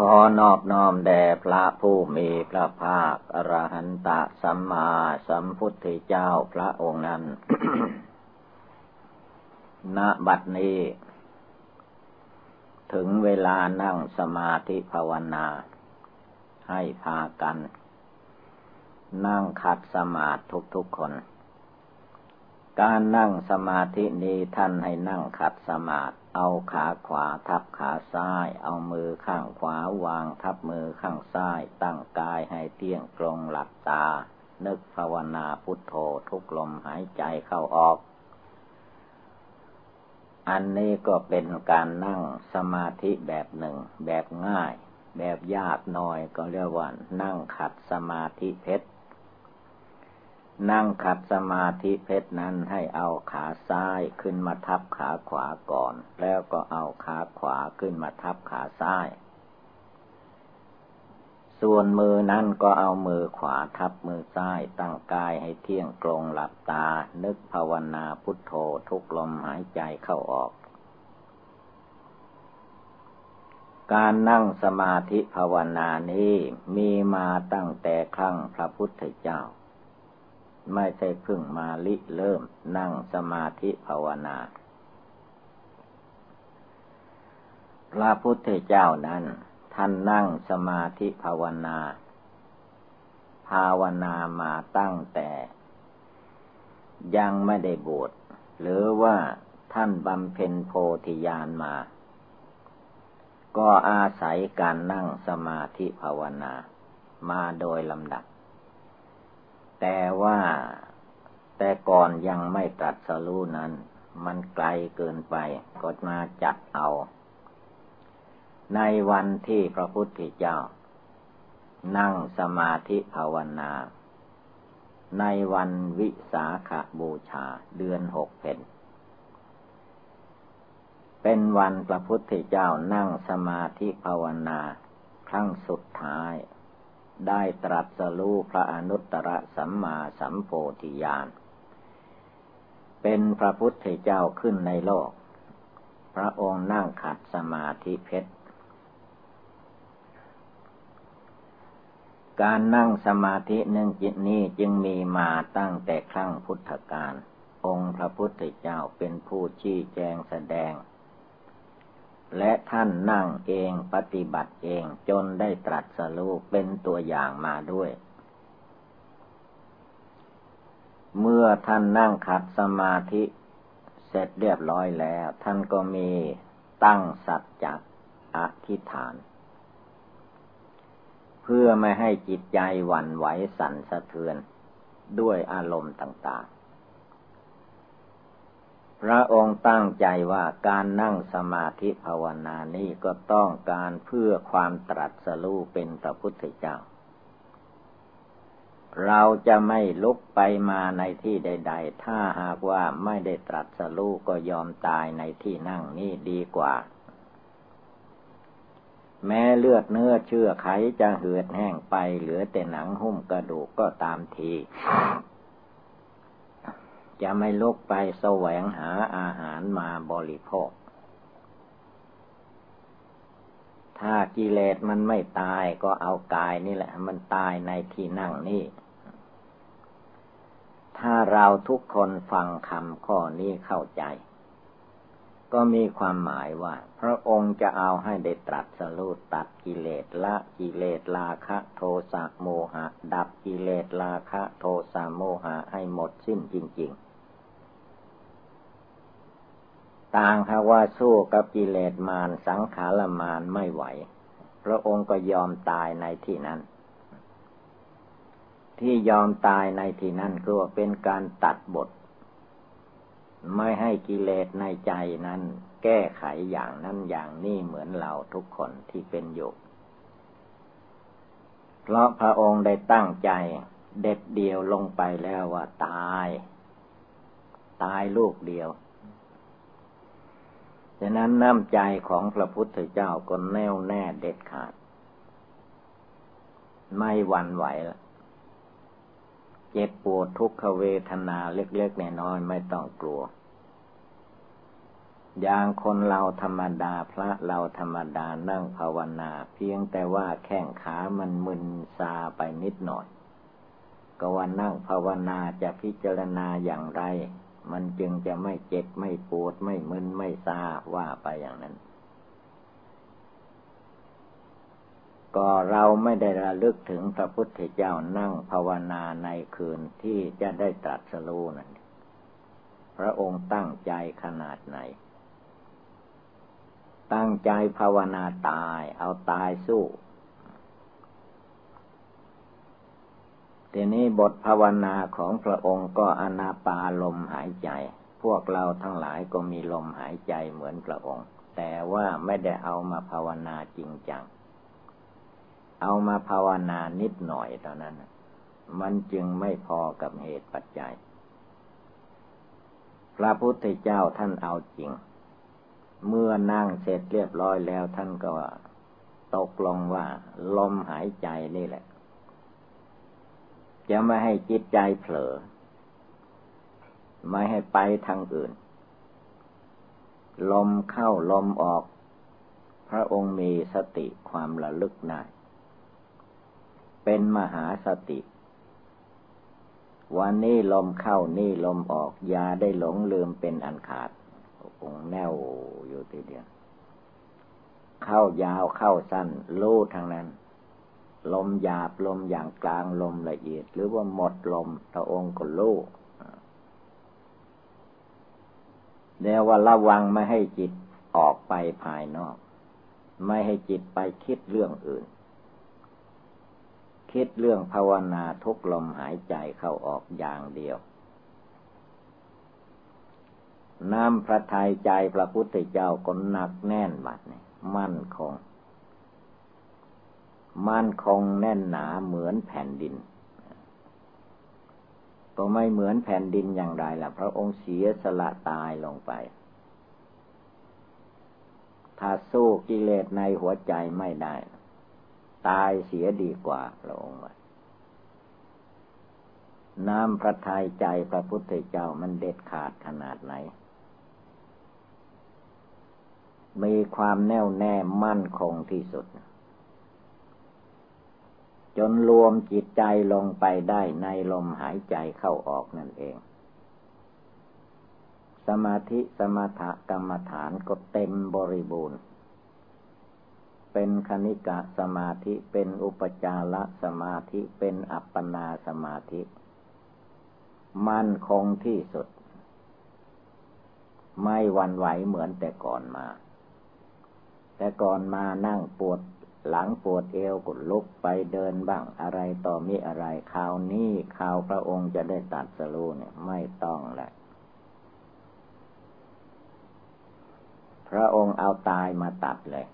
ขอนอบน้อมแด่พระผู้มีพระภาคอรหันตสัมมาสัมพุทธเจ้าพระองค์นั้น ณ บัดนี้ ถึงเวลานั่งสมาธิภาวนา ให้พากัน นั่งขัดสมาธิทุกๆคน การนั่งสมาธินี้ท่านให้นั่งขัดสมาธิ เอาขาขวาทับขาซ้าย เอามือข้างขวาวางทับมือข้างซ้าย ตั้งกายให้เที่ยงตรงหลับตา นึกภาวนาพุทโธทุกลมหายใจเข้าออก อันนี้ก็เป็นการนั่งสมาธิแบบหนึ่ง แบบง่าย แบบยากหน่อยก็เรียกว่านั่งขัดสมาธิเพชร นั่งขัดสมาธิเพชรนั้นให้เอาขาซ้ายขึ้นมาทับขาขวาก่อน แล้วก็เอาขาขวาขึ้นมาทับขาซ้าย ส่วนมือนั้นก็เอามือขวาทับมือซ้ายตั้งกายให้เที่ยงตรงหลับตา นึกภาวนาพุทโธทุกลมหายใจเข้าออก การนั่งสมาธิภาวนานี้มีมาตั้งแต่ครั้งพระพุทธเจ้า ไม่ใช่พึ่งมาลิเริ่มนั่งสมาธิภาวนา พระพุทธเจ้านั้น ท่านนั่งสมาธิภาวนา ภาวนามาตั้งแต่ ยังไม่ได้บวชหรือว่าท่านบำเพ็ญโพธิญาณมา ก็อาศัยการนั่งสมาธิภาวนา มาโดยลำดับ แต่ว่าแต่ก่อนยังไม่ตรัสรู้นั้น มันไกลเกินไปก็มาจัดเอา ในวันที่พระพุทธเจ้า นั่งสมาธิภาวนา ในวันวิสาขาบูชาเดือนหกเพนเป็นวันพระพุทธเจ้านั่งสมาธิภาวนา ครั้งสุดท้าย ได้ตรัสรู้พระอนุตตรสัมมาสัมโพธิญาณ เป็นพระพุทธเจ้าขึ้นในโลก พระองค์นั่งขัดสมาธิเพชร การนั่งสมาธิหนึ่งจิตนี้จึงมีมาตั้งแต่ครั้งพุทธกาล องค์พระพุทธเจ้าเป็นผู้ชี้แจงแสดง และท่านนั่งเองปฏิบัติเองจนได้ตรัสรู้เป็นตัวอย่างมาด้วย เมื่อท่านนั่งขัดสมาธิเสร็จเรียบร้อยแล้ว ท่านก็มีตั้งสัจจะอธิษฐาน เพื่อไม่ให้จิตใจหวั่นไหวสั่นสะเทือนด้วยอารมณ์ต่าง พระองค์ตั้งใจว่าการนั่งสมาธิภาวนานี้ก็ต้องการเพื่อความตรัสรู้เป็นพระพุทธเจ้า เราจะไม่ลุกไปมาในที่ใด ๆ ถ้าหากว่าไม่ได้ตรัสรู้ก็ยอมตายในที่นั่งนี้ดีกว่า แม้เลือดเนื้อเชื่อไขจะเหือดแห้งไปเหลือแต่หนังหุ้มกระดูกก็ตามที จะไม่ลุกไปแสวงหาอาหารมาบริโภค ถ้ากิเลสมันไม่ตายก็เอากายนี่แหละ มันตายในที่นั่งนี่ ถ้าเราทุกคนฟังคำข้อนี้เข้าใจ ก็มีความหมายว่า พระองค์จะเอาให้ได้ตรัสรู้ตัดกิเลสละกิเลสราคะโทสะโมหะ ดับกิเลสราคะโทสะโมหะให้หมดสิ้นจริง ๆ ต่างหาว่าสู้กับกิเลสมารสังขารมารไม่ไหว พระองค์ก็ยอมตายในที่นั้น ที่ยอมตายในที่นั้นก็เป็นการตัดบท ไม่ให้กิเลสในใจนั้น แก้ไขอย่างนั้นอย่างนี้เหมือนเราทุกคนที่เป็นอยู่เพราะพระองค์ได้ตั้งใจเด็ดเดียวลงไปแล้วว่าตาย ตายลูกเดียว ฉะนั้นน้ำใจของพระพุทธเจ้าก็แน่วแน่เด็ดขาด ไม่หวั่นไหวละเจ็บปวดทุกขเวทนาเล็กๆน้อยๆไม่ต้องกลัว อย่างคนเราธรรมดาพระเราธรรมดานั่งภาวนา เพียงแต่ว่าแข้งขามันมึนซาไปนิดหน่อย ก็ว่านั่งภาวนาจะพิจารณาอย่างไร มันจึงจะไม่เจ็บไม่ปวดไม่มึนไม่ซาว่าไปอย่างนั้น ก็เราไม่ได้ระลึกถึงพระพุทธเจ้านั่งภาวนาในคืนที่จะได้ตรัสรู้นั่นพระองค์ตั้งใจขนาดไหน ตั้งใจภาวนาตาย เอาตายสู้ ทีนี้บทภาวนาของพระองค์ก็อนาปาลมหายใจ พวกเราทั้งหลายก็มีลมหายใจเหมือนพระองค์ แต่ว่าไม่ได้เอามาภาวนาจริงจัง เอามาภาวนานิดหน่อยเท่านั้น มันจึงไม่พอกับเหตุปัจจัย พระพุทธเจ้าท่านเอาจริง เมื่อนั่งเสร็จเรียบร้อยแล้วท่านก็ตกลงว่า ลมหายใจนี่แหละ จะไม่ให้จิตใจเผลอ ไม่ให้ไปทางอื่น ลมเข้าลมออก พระองค์มีสติความระลึกได้เป็นมหาสติ วันนี้ลมเข้านี่ลมออกยาได้หลงลืมเป็นอันขาดองแนวอยู่ทีเดียว เข้ายาวเข้าสั้นรู้ทางนั้น ลมหยาบลมอย่างกลางลมละเอียด หรือว่าหมดลมพระองค์ก็รู้เดียว่าระวังไม่ให้จิตออกไปภายนอก ไม่ให้จิตไปคิดเรื่องอื่น คิดเรื่องภาวนาทุกลมหายใจเข้าออกอย่างเดียวน้ำพระทัยใจพระพุทธเจ้าก็หนักแน่นบัดนี่มั่นคง มั่นคงแน่นหนาเหมือนแผ่นดิน ก็ไม่เหมือนแผ่นดินอย่างไรล่ะ พระองค์เสียสละตายลงไป ถ้าสู้กิเลสในหัวใจไม่ได้ ตายเสียดีกว่าพระองค์ว่าน้ำพระทัยใจพระพุทธเจ้ามันเด็ดขาดขนาดไหน มีความแน่วแน่มั่นคงที่สุด จนรวมจิตใจลงไปได้ในลมหายใจเข้าออกนั่นเอง สมาธิสมถกรรมฐานก็เต็มบริบูรณ์ เป็นคณิกะสมาธิเป็นอุปจารสมาธิเป็นอัปปนาสมาธิ มั่นคงที่สุด ไม่วันไหวเหมือนแต่ก่อนมา แต่ก่อนมานั่งปวด หลังปวดเอวก็ลุกไปเดินบ้างอะไรต่อมีอะไรคราวนี้คราวพระองค์จะได้ตัดสรูเนี่ยไม่ต้องแหละพระองค์เอาตายมาตัดเลย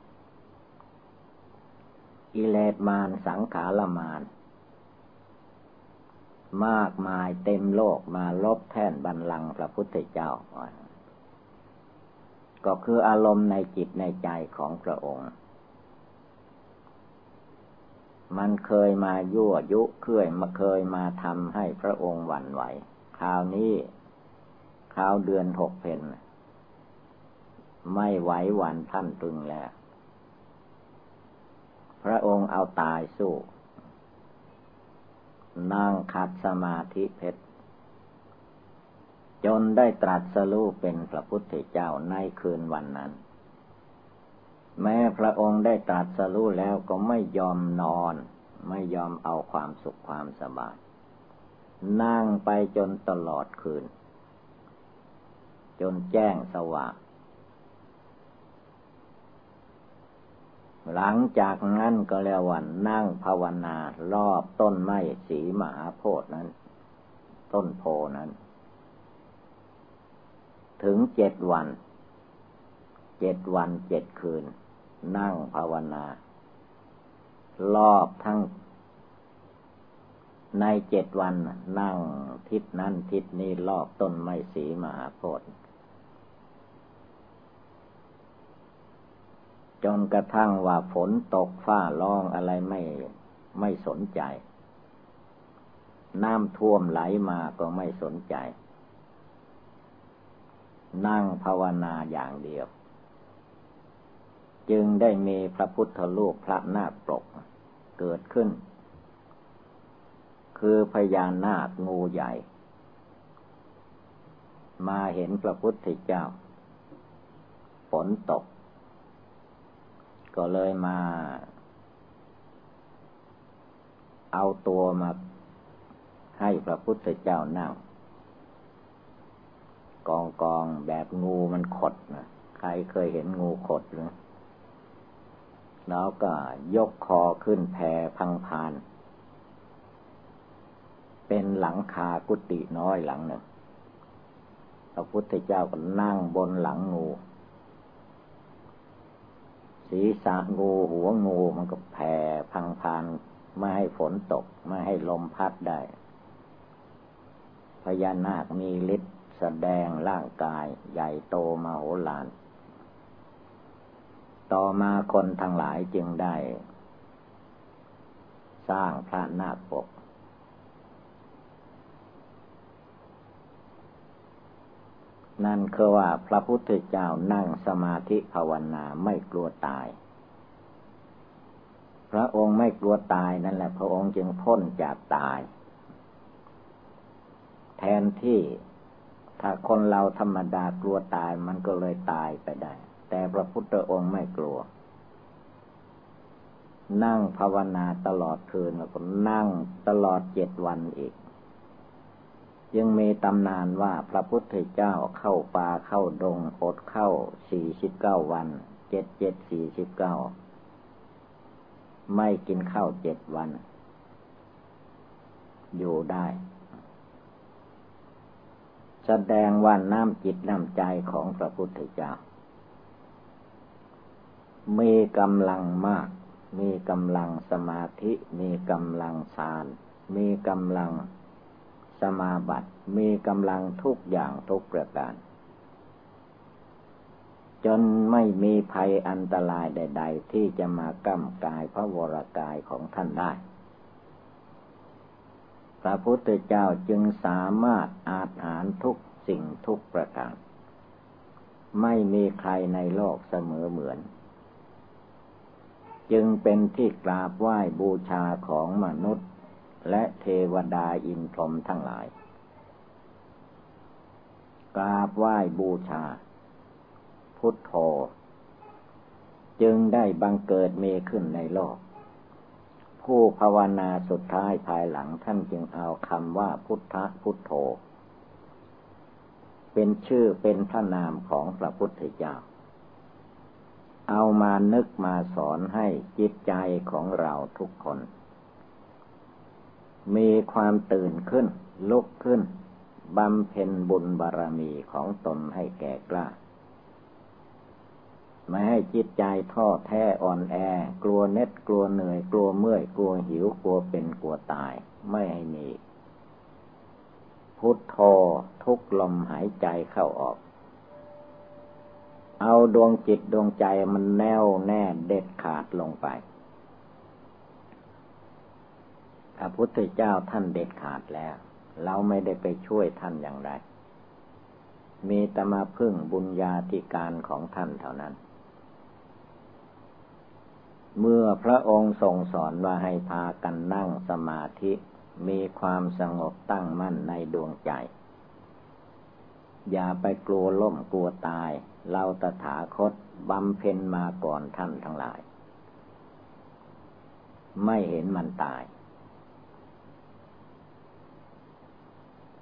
กิเลสมารสังขารมารมากมายเต็มโลกมาลบแท่นบันลังพระพุทธเจ้า ก็คืออารมณ์ในจิตในใจของพระองค์ มันเคยมายั่วยุเคยมาเคยมาทำให้พระองค์หวั่นไหว คราวนี้คราวเดือนหกเพนไม่ไหวหวันท่านตึงแล้ว พระองค์เอาตายสู้ นั่งขัดสมาธิเพชร จนได้ตรัสรู้เป็นพระพุทธเจ้าในคืนวันนั้น แม้พระองค์ได้ตรัสรู้แล้วก็ไม่ยอมนอน ไม่ยอมเอาความสุขความสบาย นั่งไปจนตลอดคืน จนแจ้งสว่าง หลังจากนั้นก็แล้ววันนั่งภาวนารอบต้นไม้สีมหาโพธิ์นั้น ต้นโพนั้น ถึงเจ็ดวัน เจ็ดวันเจ็ดคืน นั่งภาวนา รอบทั้ง ในเจ็ดวันนั่งทิศนั้นทิศนี้รอบต้นไม้สีมหาโพธิ์จนกระทั่งว่าฝนตกฟ้าร้องอะไรไม่ไม่สนใจ น้ำท่วมไหลมาก็ไม่สนใจ นั่งภาวนาอย่างเดียว จึงได้มีพระพุทธรูปพระนาคปกเกิดขึ้น คือพญานาคงูใหญ่ มาเห็นพระพุทธเจ้า ฝนตก ก็เลยมา เอาตัวมาให้พระพุทธเจ้านั่ง กองกองแบบงูมันขดนะใครเคยเห็นงูขดหรือ แล้วก็ยกคอขึ้นแผ่พังพาน เป็นหลังคากุฏิน้อยหลังหนึ่งพระพุทธเจ้าก็นั่งบนหลังงู ศีรษะงูหัวงูมันก็แผ่พังพานไม่ให้ฝนตก ไม่ให้ลมพัดได้ พญานาคมีฤทธิ์แสดงร่างกายใหญ่โตมาโหฬาร ต่อมาคนทั้งหลายจึงได้ สร้างพระนาคปก นั่นคือว่าพระพุทธเจ้านั่งสมาธิภาวนาไม่กลัวตาย พระองค์ไม่กลัวตายนั่นแหละ พระองค์จึงพ้นจากตาย แทนที่ถ้าคนเราธรรมดากลัวตายมันก็เลยตายไปได้ แต่พระพุทธองค์ไม่กลัว นั่งภาวนาตลอดคืนแล้วก็นั่งตลอดเจ็ดวันอีก ยังมีตำนานว่าพระพุทธเจ้าเข้าป่าเข้าดงอดเข้าสี่สิบเก้าวัน เจ็ดเจ็ดสี่สิบเก้าไม่กินข้าวเจ็ดวัน อยู่ได้แสดงว่าน้ำจิตน้ำใจของพระพุทธเจ้า มีกำลังมาก มีกำลังสมาธิ มีกำลังฌาน มีกำลังสมาบัติ มีกำลังทุกอย่างทุกประการ จนไม่มีภัยอันตรายใด ๆ ที่จะมาก้ำกายพระวรากายของท่านได้ พระพุทธเจ้าจึงสามารถอาหารทุกสิ่งทุกประการ ไม่มีใครในโลกเสมอเหมือน จึงเป็นที่กราบไหว้บูชาของมนุษย์ และเทวดาอินพรหมทั้งหลาย กราบไหว้บูชา พุทโธจึงได้บังเกิดเมขึ้นในโลก ผู้ภาวนาสุดท้ายภายหลังท่านจึงเอาคำว่าพุทธพุทโธเป็นชื่อเป็นพระนามของพระพุทธเจ้า เอามานึกมาสอนให้จิตใจของเราทุกคน มีความตื่นขึ้น ลุกขึ้นบำเพ็ญบุญบารมีของตนให้แก่กล้า ไม่ให้จิตใจท้อแท้อ่อนแอ กลัวเน็ดกลัวเหนื่อย กลัวเมื่อย กลัวหิวกลัวเป็นกลัวตาย ไม่ให้มี พุทโธทุกลมหายใจเข้าออก เอาดวงจิตดวงใจมันแน่วแน่เด็ดขาดลงไป พระพุทธเจ้าท่านเด็ดขาดแล้ว เราไม่ได้ไปช่วยท่านอย่างไร มีแต่มาพึ่งบุญญาธิการของท่านเท่านั้น เมื่อพระองค์ทรงสอนว่าให้พากันนั่งสมาธิ มีความสงบตั้งมั่นในดวงใจ อย่าไปกลัวล่มกลัวตาย เราตถาคตบำเพ็ญมาก่อนท่านทั้งหลาย ไม่เห็นมันตาย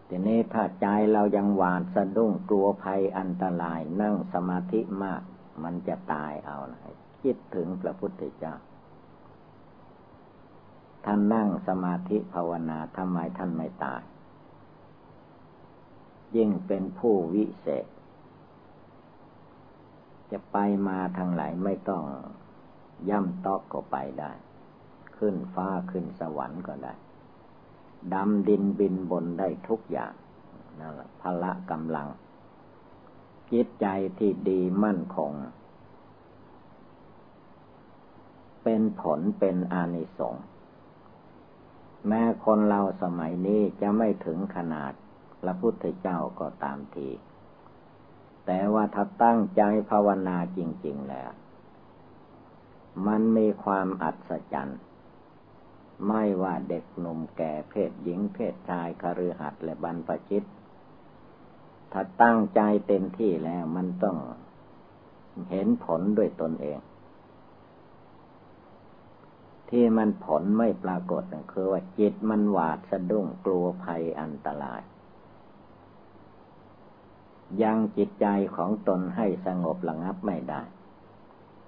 ทีนี้ถ้าใจเรายังหวาดสะดุ้งกลัวภัยอันตรายนั่งสมาธิมาก มันจะตายเอานะคิดถึงพระพุทธเจ้า ท่านนั่งสมาธิภาวนาทำไมท่านไม่ตาย ยิ่งเป็นผู้วิเศษ จะไปมาทางไหนไม่ต้องย่ำตอกก็ไปได้ ขึ้นฟ้าขึ้นสวรรค์ก็ได้ดำดินบินบนได้ทุกอย่างนั่นแหละพละกำลัง จิตใจที่ดีมั่นคง เป็นผลเป็นอานิสงส์แม้คนเราสมัยนี้จะไม่ถึงขนาด พระพุทธเจ้าก็ตามที แต่ว่าถ้าตั้งใจภาวนาจริง ๆ แล้ว มันมีความอัศจรรย์ ไม่ว่าเด็กหนุ่มแก่เพศหญิงเพศชายคฤหัสถ์และบรรพชิต ถ้าตั้งใจเต็มที่แล้วมันต้องเห็นผลด้วยตนเอง ที่มันผลไม่ปรากฏคือว่าจิตมันหวาดสะดุ้งกลัวภัยอันตราย ยังจิตใจของตนให้สงบระงับไม่ได้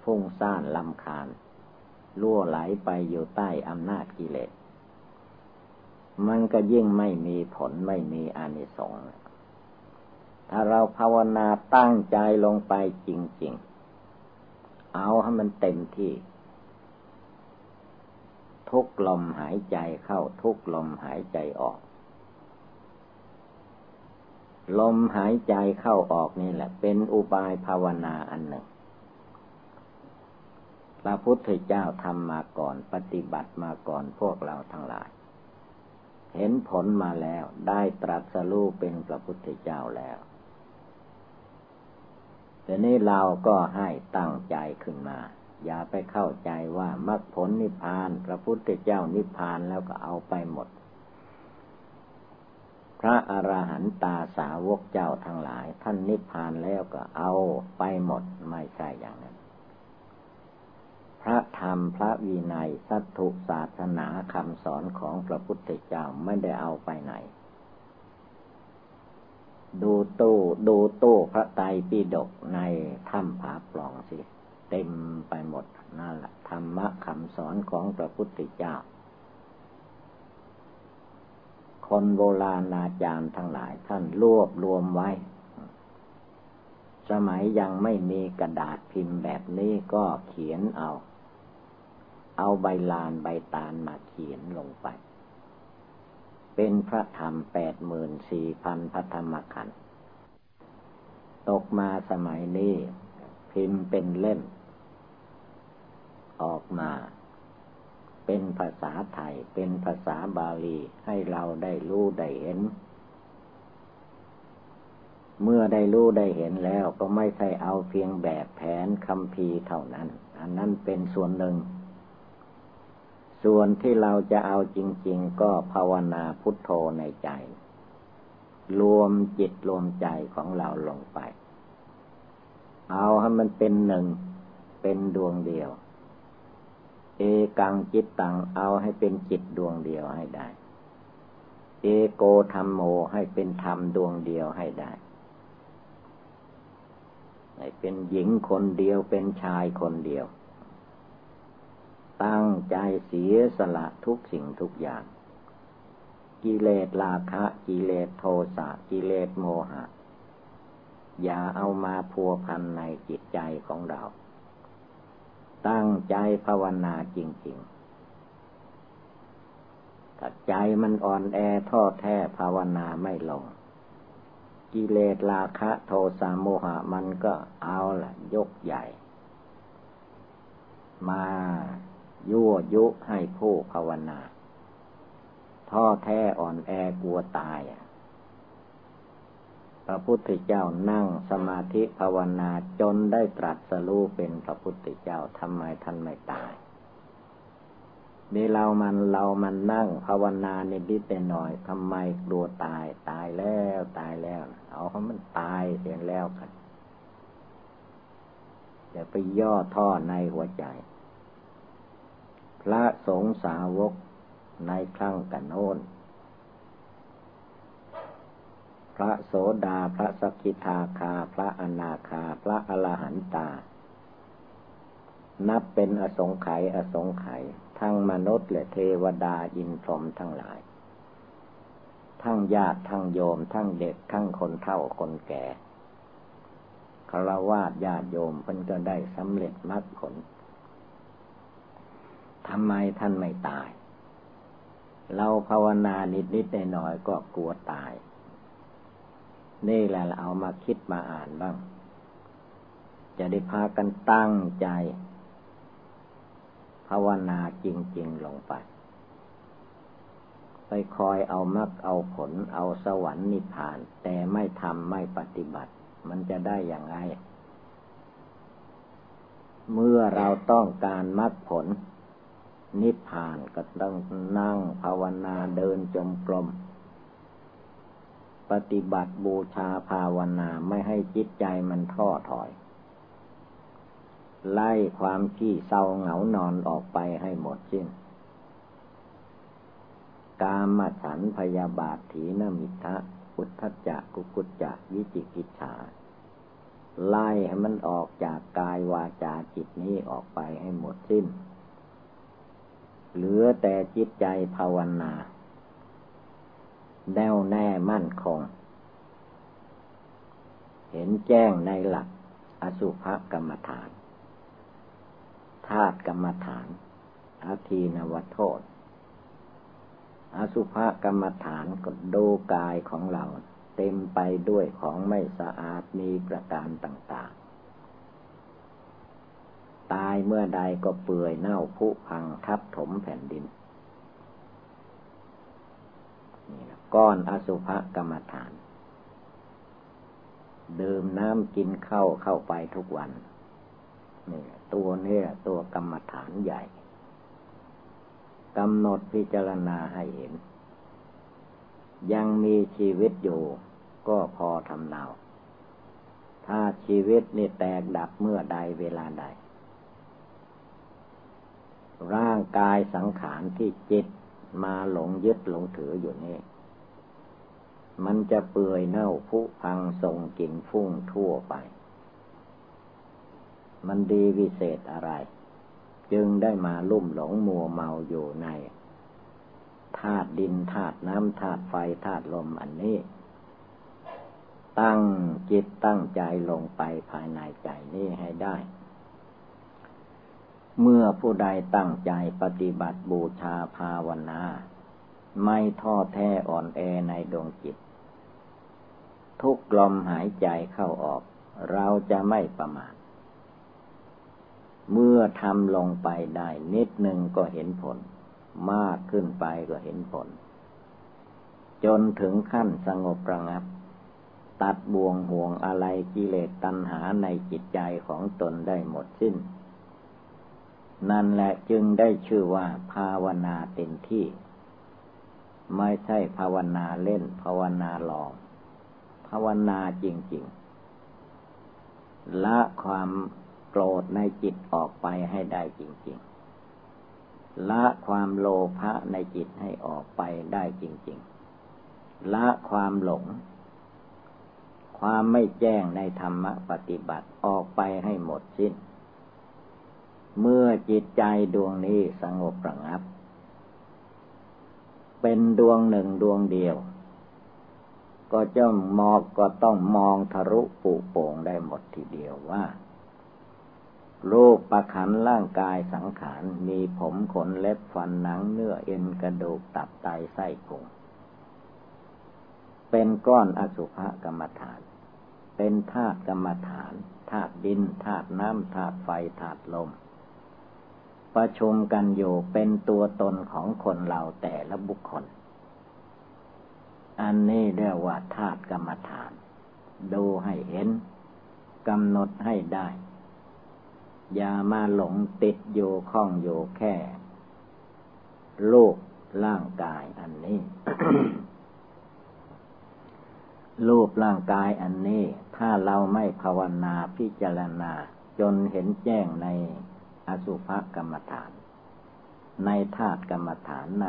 ฟุ้งซ่านลำคาญล่วไหลไปอยู่ใต้อำนาจกิเลส มันก็ยิ่งไม่มีผลไม่มีอานิสงส์ถ้าเราภาวนาตั้งใจลงไปจริง ๆ เอาให้มันเต็มที่ ทุกลมหายใจเข้าทุกลมหายใจออก ลมหายใจเข้าออกนี่แหละ เป็นอุบายภาวนาอันหนึ่ง พระพุทธเจ้าทำมาก่อนปฏิบัติมาก่อนพวกเราทั้งหลาย เห็นผลมาแล้วได้ตรัสรู้เป็นพระพุทธเจ้าแล้วแต่นี้เราก็ให้ตั้งใจขึ้นมา อย่าไปเข้าใจว่ามรรคผลนิพพาน พระพุทธเจ้านิพพานแล้วก็เอาไปหมด พระอระหันตาสาวกเจ้าทั้งหลาย ท่านนิพพานแล้วก็เอาไปหมดไม่ใช่อย่างนั้น พระธรรมพระวินัยสัตถุศาสนาคำสอนของพระพุทธเจ้าไม่ได้เอาไปไหน ดูตู้ดูตู้พระไตรปิฎกในถ้ำผาปล่องสิ เต็มไปหมดนั่นแหละธรรมะคำสอนของพระพุทธเจ้า คนโบราณอาจารย์ทั้งหลายท่านรวบรวมไว้ สมัยยังไม่มีกระดาษพิมพ์แบบนี้ก็เขียนเอา เอาใบลานใบตาลมาเขียนลงไป เป็นพระธรรมแปดหมื่นสี่พันพระธรรมขันธ์ตกมาสมัยนี้ พิมพ์เป็นเล่ม ออกมา เป็นภาษาไทย เป็นภาษาบาลีให้เราได้รู้ได้เห็น เมื่อได้รู้ได้เห็นแล้วก็ไม่ใช่เอาเพียงแบบแผนคำพีเท่านั้น อันนั้นเป็นส่วนหนึ่ง ส่วนที่เราจะเอาจริง ๆ ก็ภาวนาพุทโธในใจ รวมจิตรวมใจของเราลงไป เอาให้มันเป็นหนึ่ง เป็นดวงเดียว เอกังจิตตังเอาให้เป็นจิตดวงเดียวให้ได้ เอโกธรรมโมให้เป็นธรรมดวงเดียวให้ได้ให้เป็นหญิงคนเดียวเป็นชายคนเดียว ตั้งใจเสียสละทุกสิ่งทุกอย่าง กิเลสราคะกิเลสโทสะกิเลสโมหะ อย่าเอามาพัวพันในจิตใจของเรา ตั้งใจภาวนาจริงๆถ้าใจมันอ่อนแอท้อแท้ภาวนาไม่ลง กิเลสราคะโทสะโมหะมันก็เอาละยกใหญ่ มายั่วยุให้ผู้ภาวนาท้อแท้อ่อนแอกลัวตายอะ พระพุทธเจ้านั่งสมาธิภาวนาจนได้ตรัสรู้เป็นพระพุทธเจ้าทำไมท่านไม่ตายนี่เรามันเรามันนั่งภาวนาในดิแต่หน่อยทำไมกลัวตายตายแล้วตายแล้ว เอาเขามันตายเสียแล้วกันอย่าไปย่อท่อในหัวใจ พระสงฆ์สาวกในครั้งกันโน้น พระโสดา พระสกิทาคา พระอนาคา พระอรหันตา นับเป็นอสงไขยอสงไขยทั้งมนุษย์และเทวดาอินทรมทั้งหลาย ทั้งญาติทั้งโยม ทั้งเด็ก ทั้งคนเฒ่าคนแก่คารวะญาติโยมเพิ่นก็ได้สำเร็จมรรคผลทำไมท่านไม่ตาย เราภาวนานิดนิดหน่อยก็กลัวตาย นี่แหละเราเอามาคิดมาอ่านบ้าง จะได้พากันตั้งใจ ภาวนาจริง ๆ ลงไป ไปคอยเอามรรคเอาผล เอาสวรรค์นิพพาน แต่ไม่ทำไม่ปฏิบัติ มันจะได้อย่างไร เมื่อเราต้องการมรรคผล นิพพานก็ต้องนั่งภาวนาเดินจมกรม ปฏิบัติบูชาภาวนาไม่ให้จิตใจมันท้อถอย ไล่ความขี้เศร้าเหงานอนออกไปให้หมดสิ้น กามฉันพยาบาทถีนมิทะอุทธจักกุกุจจะวิจิกิจฉาไล่ให้มันออกจากกายวาจาจิตนี้ออกไปให้หมดสิ้น เหลือแต่จิตใจภาวนา แน่วแน่มั่นคง เห็นแจ้งในหลักอสุภกรรมฐาน ธาตุกรรมฐาน อาทีนวโทษ อสุภกรรมฐานก็ดูกายของเรา เต็มไปด้วยของไม่สะอาดมีประการต่าง ๆ ตายเมื่อใดก็เปื่อยเน่าผุพังทับถมแผ่นดิน ก้อนอสุภกรรมฐาน ดื่มน้ำกินข้าวเข้าไปทุกวันนี่ตัวเนี่ยตัวกรรมฐานใหญ่กำหนดพิจารณาให้เห็น ยังมีชีวิตอยู่ ก็พอทำเนาถ้าชีวิตนี่แตกดับเมื่อใดเวลาใด ร่างกายสังขารที่จิต มาหลงยึดหลงถืออยู่นี่ มันจะเปื่อยเน่าผุพังส่งกลิ่นฟุ้งทั่วไป มันดีวิเศษอะไร จึงได้มาลุ่มหลงมัวเมาอยู่ในธาตุดินธาตุน้ำธาตุไฟธาตุลมอันนี้ ตั้งจิตตั้งใจลงไปภายในใจนี้ให้ได้ เมื่อผู้ใดตั้งใจปฏิบัติบูชาภาวนา ไม่ท้อแท้อ่อนแอในดวงจิต ทุกลมหายใจเข้าออก เราจะไม่ประมาทเมื่อทำลงไปได้นิดหนึ่งก็เห็นผล มากขึ้นไปก็เห็นผล จนถึงขั้นสงบระงับ ตัดบ่วงห่วงอะไรกิเลสตัณหาในจิตใจของตนได้หมดสิ้น นั่นแหละจึงได้ชื่อว่า ภาวนาเต็มที่ ไม่ใช่ภาวนาเล่น ภาวนาหลอกภาวนาจริง ๆ ละความโกรธในจิตออกไปให้ได้จริง ๆ ละความโลภะในจิตให้ออกไปได้จริง ๆ ละความหลง ความไม่แจ้งในธรรมปฏิบัติออกไปให้หมดสิ้น เมื่อจิตใจดวงนี้สงบระงับ เป็นดวงหนึ่งดวงเดียว ก็จะมองก็ต้องมองทะลุปุโป่งได้หมดทีเดียวว่ารูปประขันร่างกายสังขารมีผมขนเล็บฟันหนังเนื้อเอ็นกระดูกตับไตไส้พุงเป็นก้อนอสุภกรรมฐาน เป็นธาตุกรรมฐานธาตุดินธาตุน้ำธาตุไฟธาตุลม ประชุมกันอยู่เป็นตัวตนของคนเราแต่ละบุคคล อันนี้เรียกว่าธาตุกรรมฐาน ดูให้เห็นกำหนดให้ได้ อย่ามาหลงติดอยู่ข้องอยู่แค่โลกร่างกายอันนี้รูปร่างกายอันนี้ ถ้าเราไม่ภาวนาพิจารณา จนเห็นแจ้งใน อสุภกรรมฐาน ในธาตุกรรมฐานใน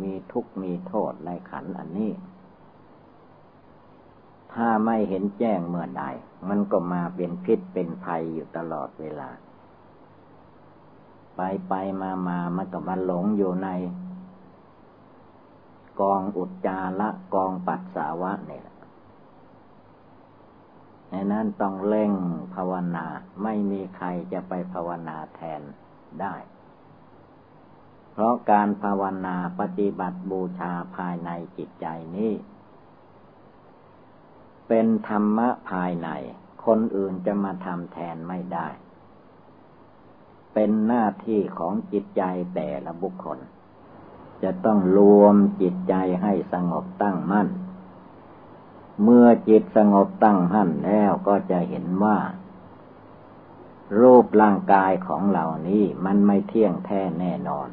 มีทุกมีโทษในขันอันนี้ ถ้าไม่เห็นแจ้งเมื่อใด มันก็มาเป็นพิษเป็นภัยอยู่ตลอดเวลา ไปไปมามามันก็มาหลงอยู่ใน กองอุจจาระกองปัสสาวะเนี่ย ในนั้นต้องเล่งภาวนา ไม่มีใครจะไปภาวนาแทนได้ เพราะการภาวนาปฏิบัติบูชาภายในจิตใจนี้ เป็นธรรมะภายใน คนอื่นจะมาทำแทนไม่ได้ เป็นหน้าที่ของจิตใจแต่ละบุคคล จะต้องรวมจิตใจให้สงบตั้งมั่น เมื่อจิตสงบตั้งมั่นแล้วก็จะเห็นว่า รูปร่างกายของเรานี้มันไม่เที่ยงแท้แน่นอน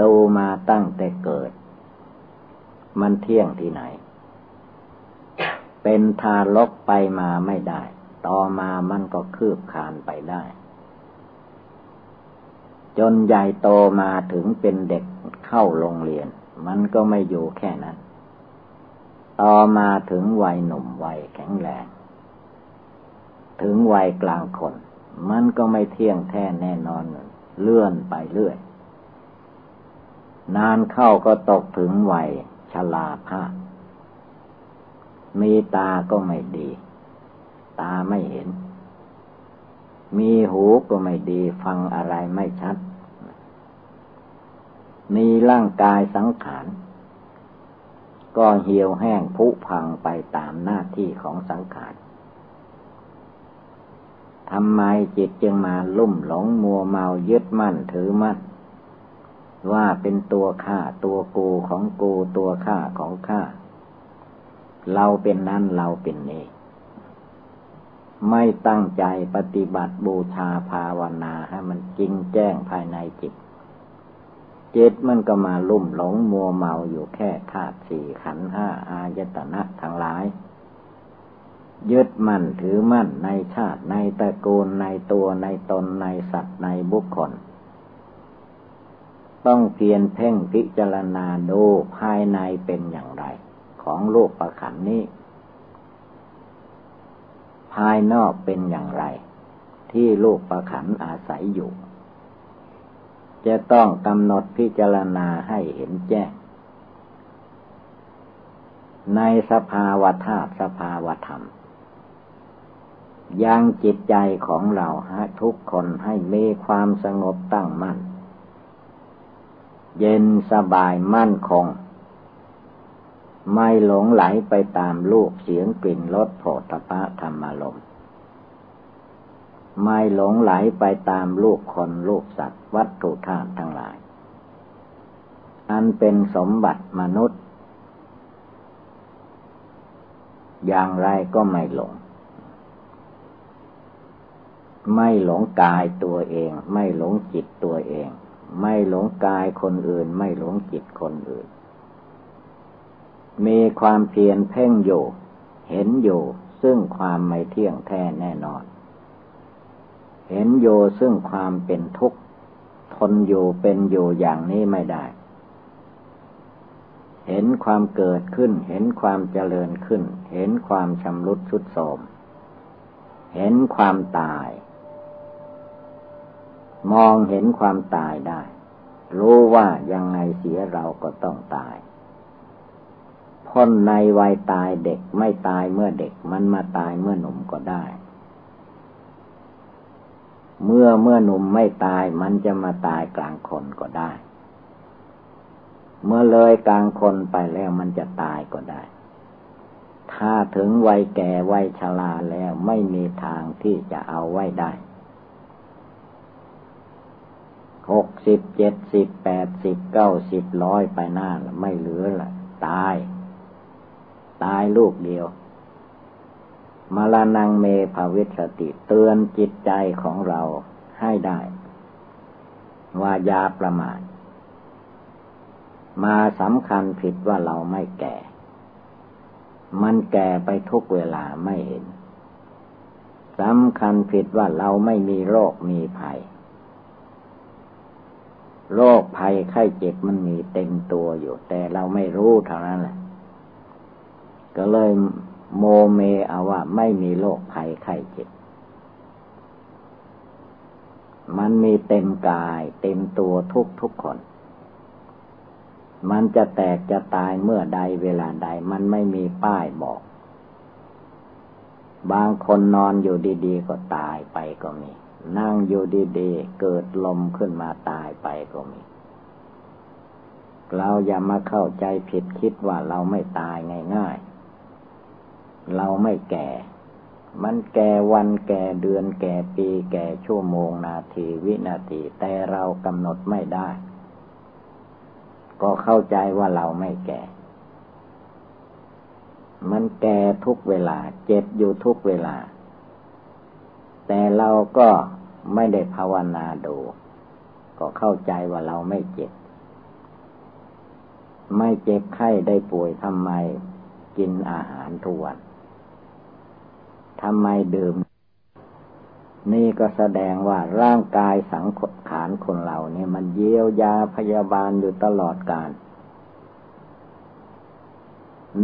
ดูมาตั้งแต่เกิด มันเที่ยงที่ไหน เป็นทารกไปมาไม่ได้ ต่อมามันก็คืบคานไปได้ จนใหญ่โตมาถึงเป็นเด็กเข้าโรงเรียน มันก็ไม่อยู่แค่นั้น ต่อมาถึงวัยหนุ่มวัยแข็งแรง ถึงวัยกลางคน มันก็ไม่เที่ยงแท้แน่นอน เลื่อนไปเรื่อย นานเข้าก็ตกถึงวัยชราภาพ มีตาก็ไม่ดี ตาไม่เห็น มีหูก็ไม่ดี ฟังอะไรไม่ชัด มีร่างกายสังขาร ก็เหี่ยวแห้งผุพังไปตามหน้าที่ของสังขารทำไมจิตจึงมาลุ่มหลงมัวเมายึดมั่นถือมั่น ว่าเป็นตัวข้าตัวกูของกูตัวข้าของข้าเราเป็นนั้นเราเป็นนี้ไม่ตั้งใจปฏิบัติบูชาภาวนาให้มันจริงแจ้งภายในจิต จิตมันก็มาลุ่มหลงมัวเมาอยู่แค่ธาตุสี่ขันห้าอายตนะทั้งหลาย ยึดมั่นถือมั่นในชาติในตระกูลในตัวในตนในสัตว์ในบุคคล ต้องเพียนเพ่งพิจารณาดูภายในเป็นอย่างไร ของโลกประขันนี้ ภายนอกเป็นอย่างไร ที่โลกประขันอาศัยอยู่ จะต้องกำหนดพิจารณาให้เห็นแจ้ง ในสภาวธาตุสภาวธรรม ยังจิตใจของเราให้ทุกคนให้มีความสงบตั้งมั่น เย็นสบายมั่นคง ไม่หลงไหลไปตามลูกเสียงกลิ่นรสโผฏฐะธรรมารม ไม่หลงไหลไปตามลูกคนลูกสัตว์วัตถุธาตุทั้งหลาย อันเป็นสมบัติมนุษย์ อย่างไรก็ไม่หลง ไม่หลงกายตัวเอง ไม่หลงจิตตัวเอง ไม่หลงกายคนอื่น ไม่หลงจิตคนอื่น มีความเพียรเพ่งอยู่ เห็นอยู่ ซึ่งความไม่เที่ยงแท้แน่นอน เห็นโยซึ่งความเป็นทุกข์ทนอยู่เป็นอยู่อย่างนี้ไม่ได้ เห็นความเกิดขึ้น เห็นความเจริญขึ้น เห็นความชำรุดชุดโทมเห็นความตาย มองเห็นความตายได้ รู้ว่ายังไงเสียเราก็ต้องตายพ้นในวัยตายเด็กไม่ตายเมื่อเด็กมันมาตายเมื่อหนุ่มก็ได้ เมื่อเมื่อหนุ่มไม่ตายมันจะมาตายกลางคนก็ได้ เมื่อเลยกลางคนไปแล้วมันจะตายก็ได้ ถ้าถึงวัยแก่วัยชราแล้วไม่มีทางที่จะเอาไว้ได้หกสิบเจ็ดสิบแปดสิบเก้าสิบร้อยไปหน้าไม่เหลือละตาย ตายลูกเดียว มาลานังเมภาวิสติเตือนจิตใจของเราให้ได้ ว่ายาประมาทมาสำคัญผิดว่าเราไม่แก่ มันแก่ไปทุกเวลาไม่เห็นสำคัญผิดว่าเราไม่มีโรคมีภัย โรคภัยไข้เจ็บมันมีเต็มตัวอยู่ แต่เราไม่รู้เท่านั้นแหละ ก็เลย โมเมเอาว่าไม่มีโรคภัยไข้เจ็บ มันมีเต็มกาย เต็มตัวทุกทุกคน มันจะแตกจะตายเมื่อใดเวลาใด มันไม่มีป้ายบอก บางคนนอนอยู่ดีๆ ก็ตายไปก็มี นั่งอยู่ดีๆ เกิดลมขึ้นมาตายไปก็มี เราอย่ามาเข้าใจผิดคิดว่าเราไม่ตายง่ายๆ เราไม่แก่ มันแก่วันแก่เดือน แก่ปีแก่ชั่วโมงนาทีวินาที แต่เรากำหนดไม่ได้ ก็เข้าใจว่าเราไม่แก่ มันแก่ทุกเวลา เจ็บอยู่ทุกเวลา แต่เราก็ไม่ได้ภาวนาดู ก็เข้าใจว่าเราไม่เจ็บ ไม่เจ็บไข้ได้ป่วยทำไมกินอาหารทุกวัน ทำไมดื่ม นี่ก็แสดงว่าร่างกายสังขารคนเราเนี่ยมันเยียวยาพยาบาลอยู่ตลอดการ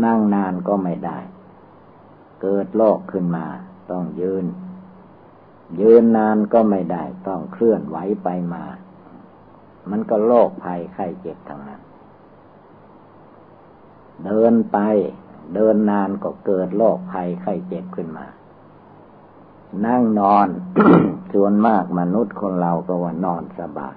นั่งนานก็ไม่ได้ เกิดโรคขึ้นมา ต้องยืน ยืนนานก็ไม่ได้ ต้องเคลื่อนไหวไปมา มันก็โรคภัยไข้เจ็บทั้งนั้น เดินไป เดินนานก็เกิดโรคภัยไข้เจ็บขึ้นมา นั่งนอน ส่วนมากมนุษย์คนเราก็ว่านอนสบาย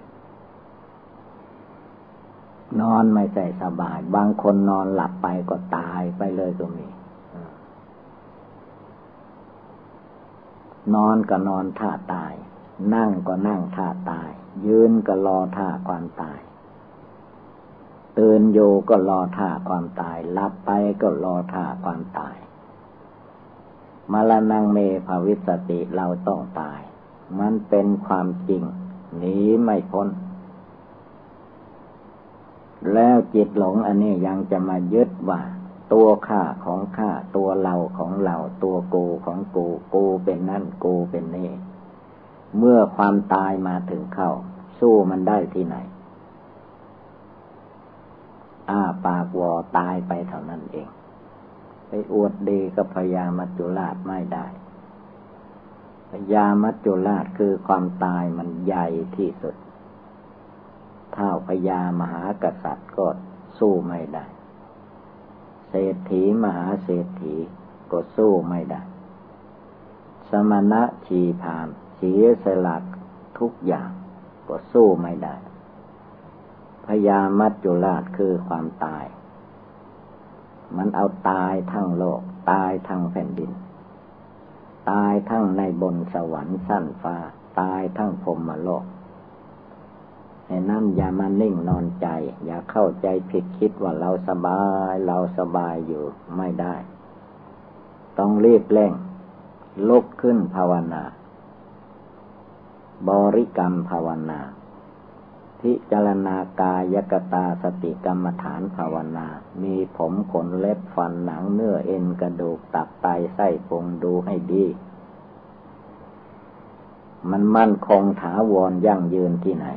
นอนไม่ใช่สบาย บางคนนอนหลับไปก็ตายไปเลยก็มีนอนก็นอนท่าตาย นั่งก็นั่งท่าตาย ยืนก็รอท่าความตายตื่นอยู่ก็รอท่าความตายหลับไปก็รอท่าความตาย มาลนังเมภาวิสติเราต้องตาย มันเป็นความจริงหนีไม่พ้น แล้วจิตหลงอันนี้ยังจะมายึดว่า ตัวข้าของข้าตัวเราของเราตัวกูของกูกูเป็นนั่นกูเป็นนี่ เมื่อความตายมาถึงเข้า สู้มันได้ที่ไหนอ้าปากวอตายไปเท่านั้นเอง อวดดีกับพญามัจจุราชไม่ได้พญามัจจุราชคือความตายมันใหญ่ที่สุด เท่าพญามหากษัตริย์ก็สู้ไม่ได้ เศรษฐีมหาเศรษฐีก็สู้ไม่ได้ สมณะชีพามเสียสลักทุกอย่างก็สู้ไม่ได้พยามัจจุราชคือความตาย มันเอาตายทั้งโลก ตายทั้งแผ่นดิน ตายทั้งในบนสวรรค์สั้นฟ้า ตายทั้งพรมโลกไอ้นั่นอย่ามานิ่งนอนใจ อย่าเข้าใจผิดคิดว่าเราสบาย เราสบายอยู่ไม่ได้ ต้องรีบเร่งลุกขึ้นภาวนา บริกรรมภาวนา พิจารณากายกตาสติกรรมฐานภาวนา มีผมขนเล็บฟันหนังเนื้อเอ็นกระดูกตับไตไส้พุงดูให้ดี มันมั่นคงถาวรยั่งยืนที่ไหน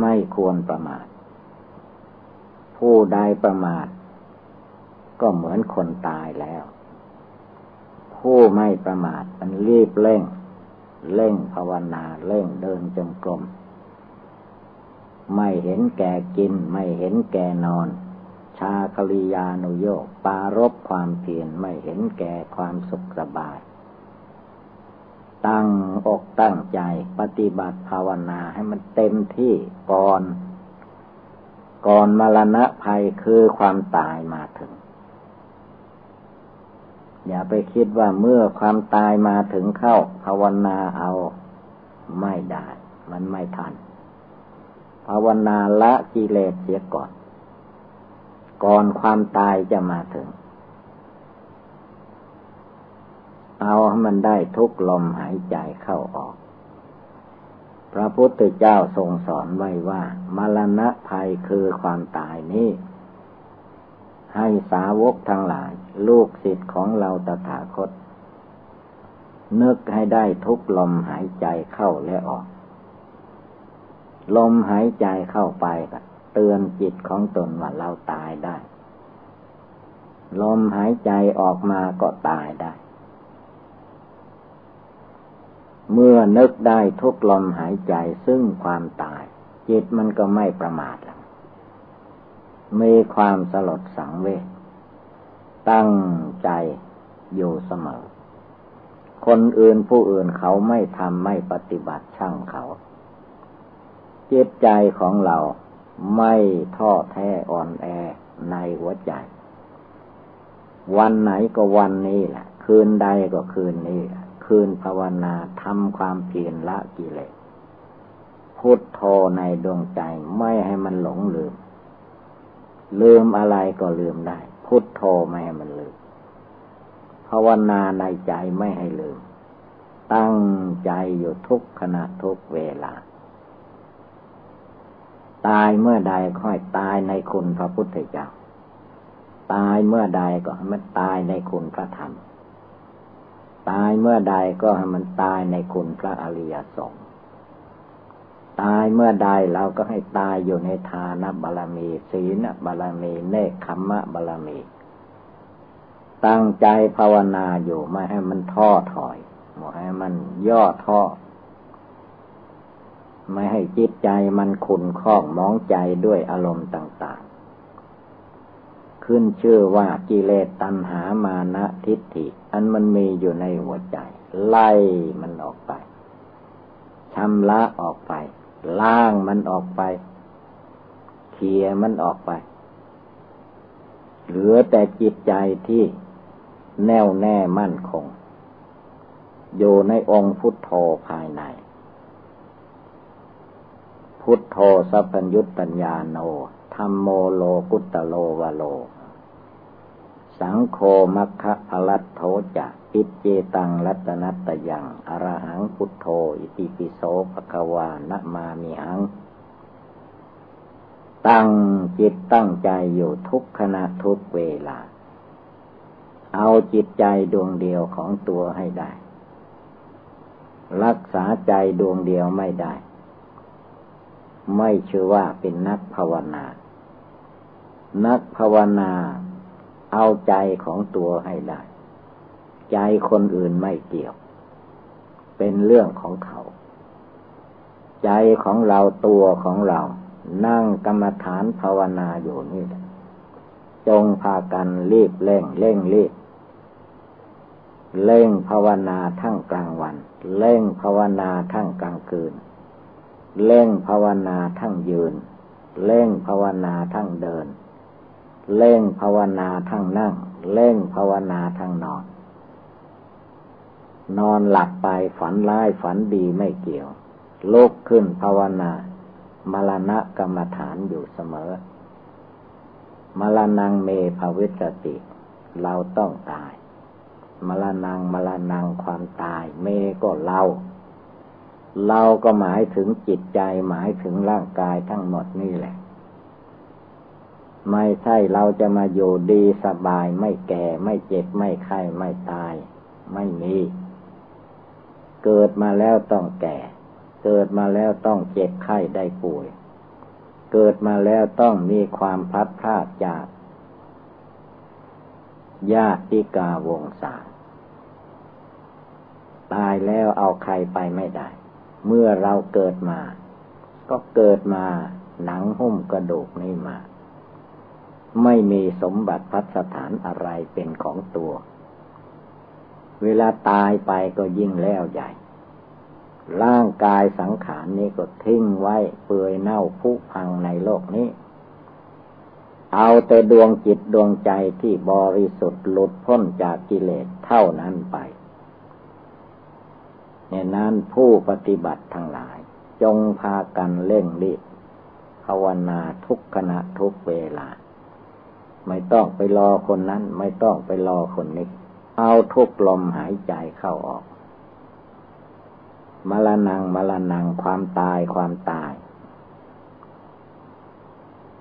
ไม่ควรประมาท ผู้ใดประมาท ก็เหมือนคนตายแล้ว ผู้ไม่ประมาทมันรีบเร่ง เร่งภาวนาเร่งเดินจงกรม ไม่เห็นแก่กิน ไม่เห็นแก่นอน ชาคลิยานุโยกปารบความเพียรไม่เห็นแก่ความสุขสบาย ตั้งอกตั้งใจปฏิบัติภาวนาให้มันเต็มที่ก่อน ก่อนมรณะภัยคือความตายมาถึง อย่าไปคิดว่าเมื่อความตายมาถึงเข้าภาวนาเอาไม่ได้ มันไม่ทัน ภาวนาละกิเลสเสียก่อน ก่อนความตายจะมาถึง เอาให้มันได้ทุกลมหายใจเข้าออก พระพุทธเจ้าทรงสอนไว้ว่า มรณะภัยคือความตายนี้ ให้สาวกทั้งหลาย ลูกศิษย์ของเราตถาคต นึกให้ได้ทุกลมหายใจเข้าและออก ลมหายใจเข้าไปเตือนจิตของตนว่าเราตายได้ ลมหายใจออกมาก็ตายได้ เมื่อนึกได้ทุกลมหายใจซึ่งความตาย จิตมันก็ไม่ประมาทแล้ว มีความสลดสังเวชตั้งใจอยู่เสมอ คนอื่นผู้อื่นเขาไม่ทำไม่ปฏิบัติช่างเขา จิตใจของเราไม่ท้อแท้อ่อนแอในหัวใจ วันไหนก็วันนี้แหละ คืนใดก็คืนนี้แหละคืนภาวนาทำความเพียรละกิเลสพุทโธในดวงใจไม่ให้มันหลงลืม ลืมอะไรก็ลืมได้ พุทโธไม่ให้มันลืมภาวนาในใจไม่ให้ลืม ตั้งใจอยู่ทุกขณะทุกเวลา ตายเมื่อใดค่อยตายในคุณพระพุทธเจ้า ตายเมื่อใดก็ให้มันตายในคุณพระธรรม ตายเมื่อใดก็ให้มันตายในคุณพระอริยสงฆ์ ตายเมื่อใดเราก็ให้ตายอยู่ในทานบารมี ศีลบารมี เนคขมมะบารมี ตั้งใจภาวนาอยู่ไม่ให้มันท้อถอยไม่ให้มันย่อท้อไม่ให้จิตใจมันขุนข้องมองใจด้วยอารมณ์ต่าง ๆ ขึ้นชื่อว่ากิเลสตัณหามานะทิฏฐิ อันมันมีอยู่ในหัวใจ ไล่มันออกไปชำระออกไป ล้างมันออกไปเคลียมันออกไป เหลือแต่จิตใจที่แน่วแน่มั่นคง อยู่ในองค์พุทโธภายใน พุทโธสัพพัญญุตปัญญาโนธรรมโมโลกุตตโลวโล สังโฆมัคคะพลัตโธจะ อิเจตังรัตนัตยังอรหังพุทโธ อิติปิโสภควานะมามิหัง ตั้งจิตตั้งใจอยู่ทุกขณะทุกเวลา เอาจิตใจดวงเดียวของตัวให้ได้ รักษาใจดวงเดียวไม่ได้ ไม่ชื่อว่าเป็นนักภาวนา นักภาวนา เอาใจของตัวให้ได้ ใจคนอื่นไม่เกี่ยว เป็นเรื่องของเขา ใจของเราตัวของเรา นั่งกรรมฐานภาวนาอยู่นี่จงพากันรีบเร่งเร่งรีบเล่งภาวนาทั้งกลางวันเล่งภาวนาทั้งกลางคืนเล่งภาวนาทั้งยืนเล่งภาวนาทั้งเดินเล่งภาวนาทั้งนั่งเล่งภาวนาทั้งนอน นอนหลับไปฝันร้ายฝันดีไม่เกี่ยวลุกขึ้นภาวนามรณะกรรมฐานอยู่เสมอ มรณงเมภวิสติ เราต้องตาย มรณงมรณงความตาย เมก็เรา เราก็หมายถึงจิตใจหมายถึงร่างกายทั้งหมดนี่แหละ ไม่ใช่เราจะมาอยู่ดีสบายไม่แก่ไม่เจ็บไม่ไข้ไม่ตาย ไม่มี เกิดมาแล้วต้องแก่ เกิดมาแล้วต้องเจ็บไข้ได้ป่วย เกิดมาแล้วต้องมีความพัดพลาดจากญาติกาวงศาตายแล้วเอาใครไปไม่ได้ เมื่อเราเกิดมา ก็เกิดมาหนังหุ้มกระดูกนี่มา ไม่มีสมบัติพัสถานอะไรเป็นของตัว เวลาตายไปก็ยิ่งแล้วใหญ่ ร่างกายสังขารนี้ก็ทิ้งไว้เปื่อยเน่าพุพังในโลกนี้ เอาแต่ดวงจิตดวงใจที่บริสุทธิ์หลุดพ้นจากกิเลสเท่านั้นไปเนี่ยนั้นผู้ปฏิบัติทั้งหลาย จงพากันเร่งรีบภาวนาทุกขณะทุกเวลา ไม่ต้องไปรอคนนั้น ไม่ต้องไปรอคนนี้ เอาทุกลมหายใจเข้าออก มรณงมรณงความตายความตาย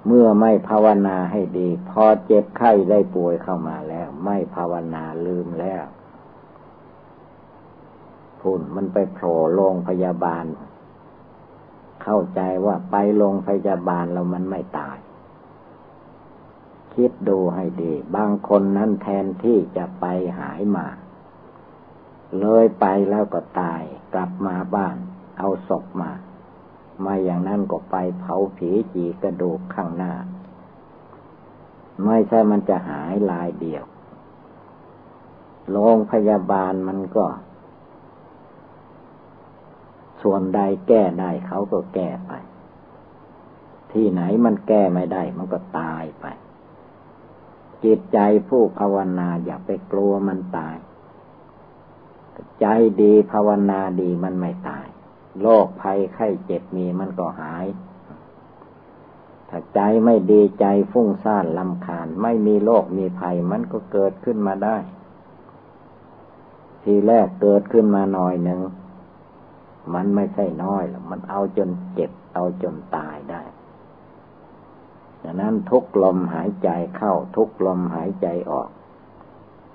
เมื่อไม่ภาวนาให้ดี พอเจ็บไข้ได้ป่วยเข้ามาแล้ว ไม่ภาวนาลืมแล้วพุ่นมันไปโผล่โรงพยาบาล เข้าใจว่าไปโรงพยาบาลแล้วมันไม่ตาย คิดดูให้ดี บางคนนั้นแทนที่จะไปหายมา เลยไปแล้วก็ตาย กลับมาบ้าน เอาศพมา มาอย่างนั้นก็ไปเผาผีจีกระดูกข้างหน้า ไม่ใช่มันจะหายลายเดียว โรงพยาบาลมันก็ ส่วนใดแก้ได้เขาก็แก้ไปที่ไหนมันแก้ไม่ได้มันก็ตายไป จิตใจผู้ภาวนาอย่าไปกลัวมันตาย ใจดีภาวนาดีมันไม่ตาย โรคภัยไข้เจ็บมีมันก็หาย ถ้าใจไม่ดีใจฟุ้งซ่านลำคาญ ไม่มีโรคมีภัยมันก็เกิดขึ้นมาได้ ทีแรกเกิดขึ้นมาหน่อยหนึ่งมันไม่ใช่น้อยหรอกมันเอาจนเจ็บเอาจนตายได้ ดังนั้นทุกลมหายใจเข้าทุกลมหายใจออก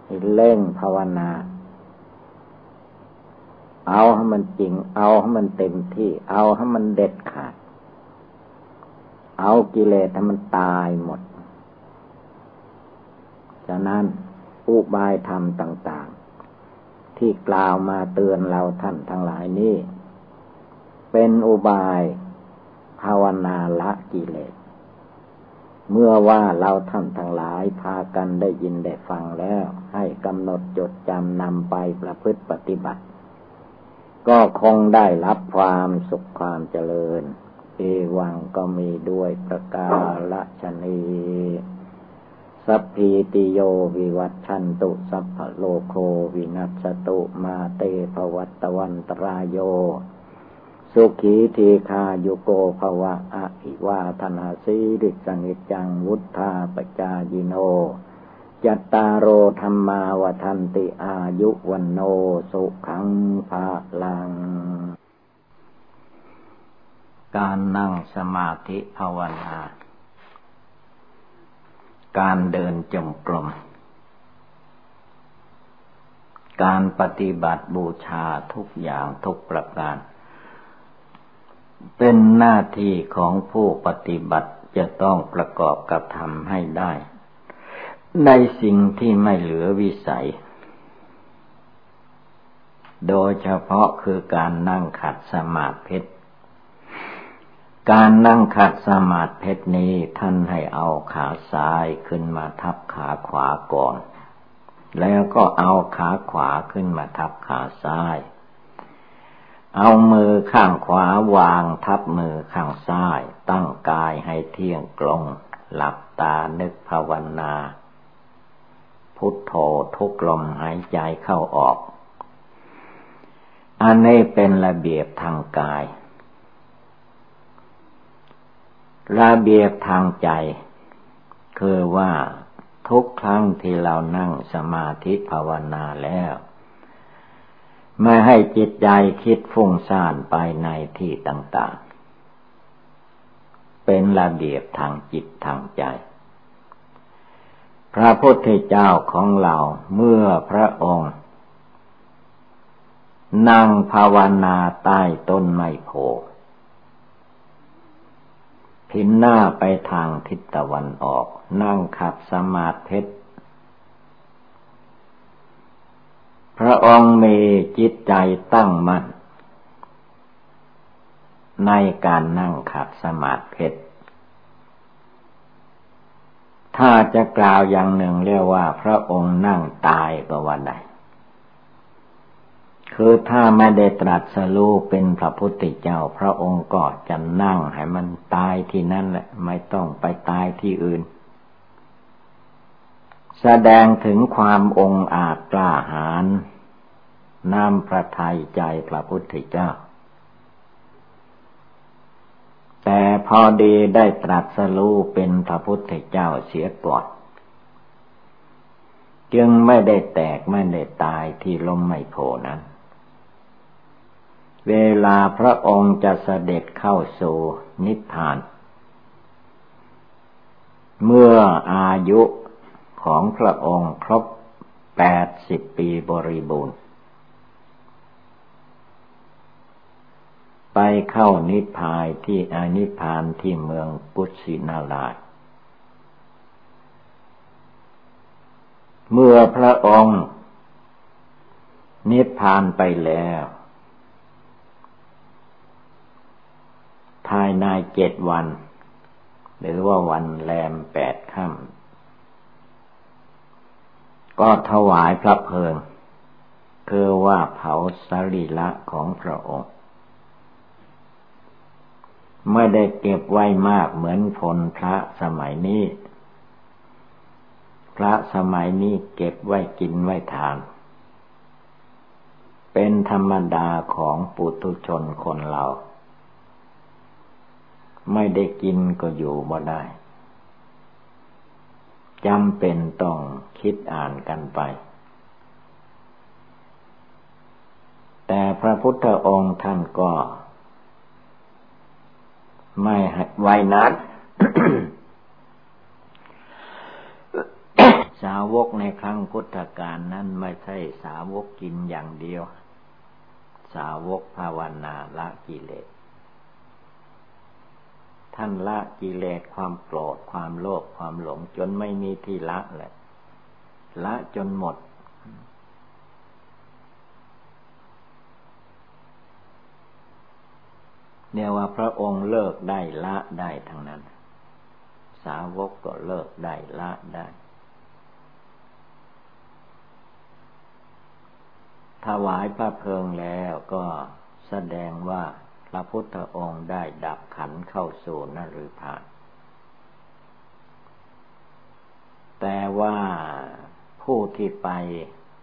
ให้เล่งภาวนา เอาให้มันจริง เอาให้มันเต็มที่ เอาให้มันเด็ดขาด เอากิเลสให้มันตายหมดฉะนั้นอุบายธรรมต่าง ๆ ที่กล่าวมาเตือนเราท่านทั้งหลายนี้ เป็นอุบายภาวนาละกิเลส เมื่อว่าเราท่านทั้งหลายพากันได้ยินได้ฟังแล้ว ให้กำหนดจดจำนำไปประพฤติปฏิบัติ ก็คงได้รับความสุขความเจริญ เอวังก็มีด้วยประกาละชนีสัพพีติโยวิวัตชันตุ สัพพโลโควินัสตุมาเตภวัตวันตรายโย สุขีทีคาโยโกภวะอะอิวาธนาสีริสนิจังวุธาปจายิโน จัตตารโอธรรมาวทันติอายุวันโนสุขังภาลัง การนั่งสมาธิภาวนา การเดินจงกรม การปฏิบัติบูชาทุกอย่างทุกประการ เป็นหน้าที่ของผู้ปฏิบัติจะต้องประกอบกับทำให้ได้ ในสิ่งที่ไม่เหลือวิสัย โดยเฉพาะคือการนั่งขัดสมาธิการนั่งขัดสมาธินี้ท่านให้เอาขาซ้ายขึ้นมาทับขาขวาก่อน แล้วก็เอาขาขวาขึ้นมาทับขาซ้าย เอามือข้างขวาวางทับมือข้างซ้าย ตั้งกายให้เที่ยงตรง หลับตานึกภาวนา พุทโธทุกลมหายใจเข้าออก อันนี้เป็นระเบียบทางกาย ระเบียบทางใจ คือว่าทุกครั้งที่เรานั่งสมาธิภาวนาแล้ว ไม่ให้จิตใจคิดฟุ้งซ่านไปในที่ต่างๆ เป็นระเบียบทางจิตทางใจ พระพุทธเจ้าของเราเมื่อพระองค์ นั่งภาวนาใต้ต้นไมโพพินหน้าไปทางทิศตะวันออก นั่งขัดสมาธิ พระองค์มีจิตใจตั้งมั่น ในการนั่งขัดสมาธิถ้าจะกล่าวอย่างหนึ่งเรียกว่า พระองค์นั่งตายก็ว่าได้คือถ้าไม่ได้ตรัสรู้เป็นพระพุทธเจ้า พระองค์ก็จะนั่งให้มันตายที่นั่นแหละ ไม่ต้องไปตายที่อื่น แสดงถึงความองอาจกล้าหาญน้ำพระทัยใจพระพุทธเจ้า แต่พอดีได้ตรัสรู้เป็นพระพุทธเจ้าเสียก่อนจึงไม่ได้แตกไม่ได้ตายที่ลมไม่โพนั้น เวลาพระองค์จะเสด็จเข้าสู่นิพพาน เมื่ออายุ ของพระองค์ครบแปดสิบปีบริบูรณ์ ไปเข้านิพพานที่อนิพพานที่เมืองกุสินาลาเมื่อพระองค์ นิพพานไปแล้ว ภายในเจ็ดวัน หรือว่าวันแรมแปดค่ำ ก็ถวายพระเพลิง คือว่าเผาสรีระของพระองค์ ไม่ได้เก็บไว้มากเหมือนพลพระสมัยนี้ พระสมัยนี้เก็บไว้กินไว้ทาน เป็นธรรมดาของปุถุชนคนเรา ไม่ได้กินก็อยู่บ่ได้ จำเป็นต้องคิดอ่านกันไป แต่พระพุทธองค์ท่านก็ ไม่ไวนัดสาวกในครั้งพุทธกาลนั้นไม่ใช่สาวกกินอย่างเดียว สาวกภาวนาละกิเลส ท่านละกิเลสความโกรธความโลภความหลง จนไม่มีที่ละเลยละจนหมด เนี่ยว่าพระองค์เลิกได้ละได้ทั้งนั้น สาวกก็เลิกได้ละได้ถวายพระเพลิงแล้วก็แสดงว่า ระพุทธองค์ได้ดับขันเข้าสู่นฤพานแต่ว่าผู้ที่ไป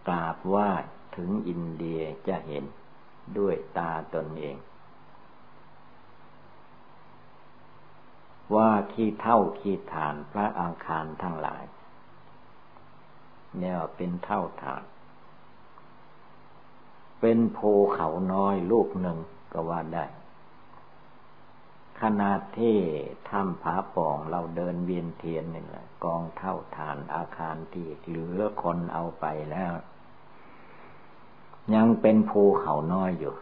กราบไหว้ถึงอินเดียจะเห็นด้วยตาตนเอง ว่าขี้เท่าขี้ฐานพระอังคารทั้งหลาย เนี่ยเป็นเท่าฐาน เป็นภูเขาน้อยลูกหนึ่งก็ว่าได้ ขนาดที่ถ้ำผาป่องเราเดินเวียนเทียนนี่แหละกองเท่าฐานอาคารที่เหลือคนเอาไปแล้ว ยังเป็นภูเขาน้อยอยู่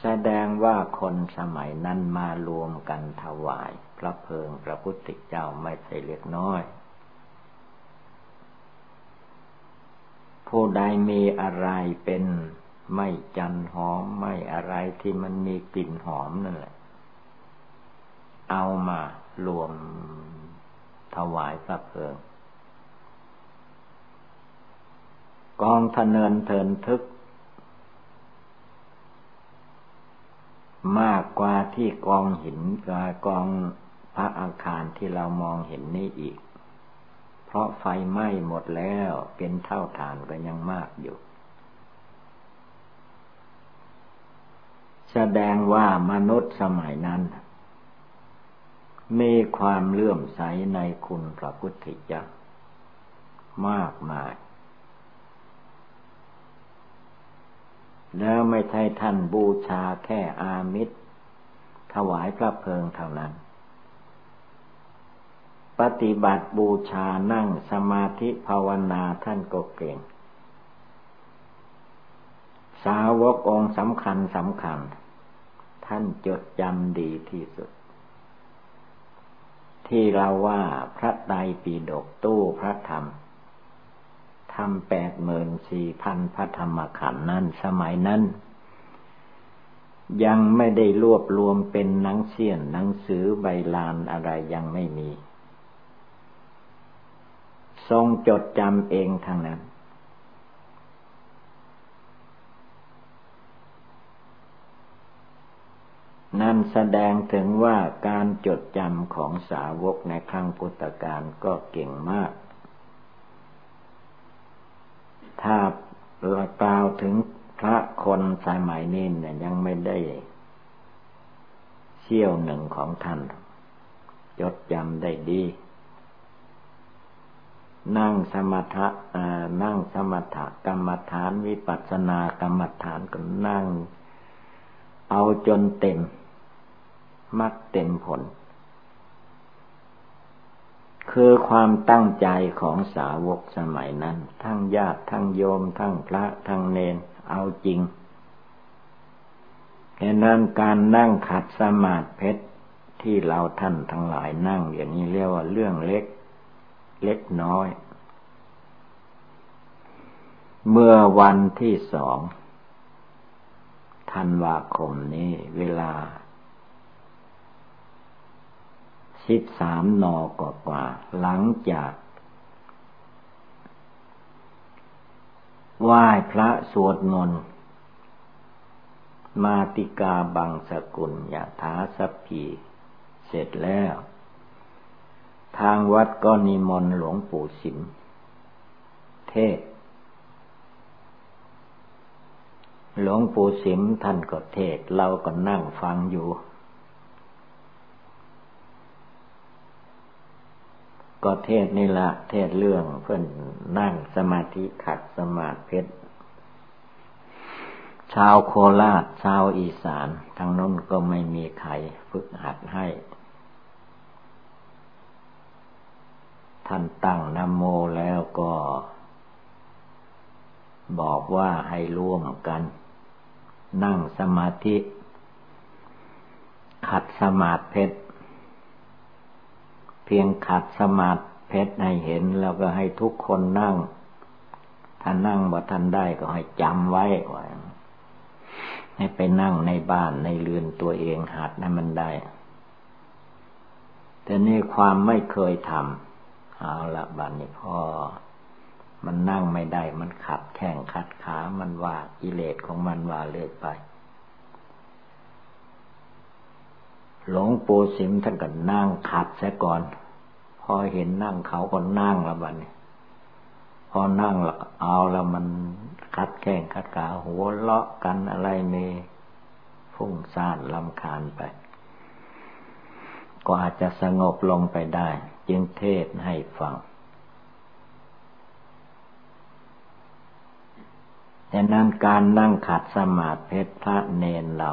แสดงว่าคนสมัยนั้นมารวมกันถวาย พระเพลิงพระพุทธเจ้าไม่ใช่เล็กน้อย ผู้ใดมีอะไรเป็น ไม่จันหอมไม่อะไรที่มันมีกลิ่นหอมนั่นแหละ เอามารวมถวายพระเพลิง กองทะเนินเทินทึก มากกว่าที่กองหินกองพระอาคารที่เรามองเห็นนี่อีก เพราะไฟไหม้หมดแล้วเป็นเท่าฐานก็ยังมากอยู่ แสดงว่ามนุษย์สมัยนั้น มีความเลื่อมใสในคุณพระพุทธเจ้ามากมาย แล้วไม่ใช่ท่านบูชาแค่อามิตร ถวายพระเพลิงเท่านั้น ปฏิบัติบูชานั่งสมาธิภาวนาท่านก็เก่ง สาวกองสำคัญสำคัญ ท่านจดจำดีที่สุด ที่เราว่าพระไตรปิฎกตู้พระธรรมรมแปดหมื่นสี่พันพระธรรมขันธ์นั้นสมัยนั้น ยังไม่ได้รวบรวมเป็นหนังเสียนหนังสือใบลานอะไรยังไม่มี ทรงจดจำเองทางนั้น นั่นแสดงถึงว่าการจดจำของสาวกในครั้งพุทธกาลก็เก่งมาก ถ้ากล่าวถึงพระคนสายหมายนี้เนี่ยยังไม่ได้เชี่ยวหนึ่งของท่าน จดจำได้ดี นั่งสมถะนั่งสมถะกรรมฐานวิปัสสนากรรมฐานก็นั่งเอาจนเต็ม มักเต็มผล คือความตั้งใจของสาวกสมัยนั้น ทั้งญาติทั้งโยม ทั้งพระทั้งเนนเอาจริงแค่นั้นการนั่งขัดสมาธิเพชรที่เราท่านทั้งหลายนั่งอย่างนี้เรียกว่าเรื่องเล็ก เล็กน้อย เมื่อวันที่สองธันวาคมนี้เวลา สิบสามนอกกว่า หลังจากไหว้พระสวดมนต์มาติกาบังสกุลยะถาสัพพีเสร็จแล้ว ทางวัดก็นิมนต์หลวงปู่สิมเทศ หลวงปู่สิมท่านก็เทศ เราก็นั่งฟังอยู่ ก็เทศนี่ละเทศเรื่องเพื่อนนั่งสมาธิขัดสมาธิเพชรชาวโคราชชาวอีสานทางนั้นก็ไม่มีใครฝึกหัดให้ ท่านตั้งนโมแล้วก็ บอกว่าให้ร่วมกัน นั่งสมาธิ ขัดสมาธิเพชร เพียงขัดสมาธิเพชรให้เห็นแล้วก็ให้ทุกคนนั่ง ถ้านั่งบ่ทันได้ก็ให้จำไว้ว่าให้ไปนั่งในบ้านในเรือนตัวเองหัดให้มันได้ แต่นี่ความไม่เคยทำเอาละบัดนี้พ่อมันนั่งไม่ได้ มันขัดแข้งขัดขา มันว่ากิเลสของมันว่าเลื่อยไป หลวงปู่สิมท่านก็นั่งขัดซะก่อน พอเห็นนั่งเขาก็นั่งละบัดนี้พอนั่งล้วเอาล้วมันคัดแข้งคัดขาหัวเลาะกันอะไรเมฟุ้งซ่านลำคาญไป ก็อาจจะสงบลงไปได้ จึงเทศให้ฟังแต่นั้นการนั่งขัดสมาธิพระเนนเรา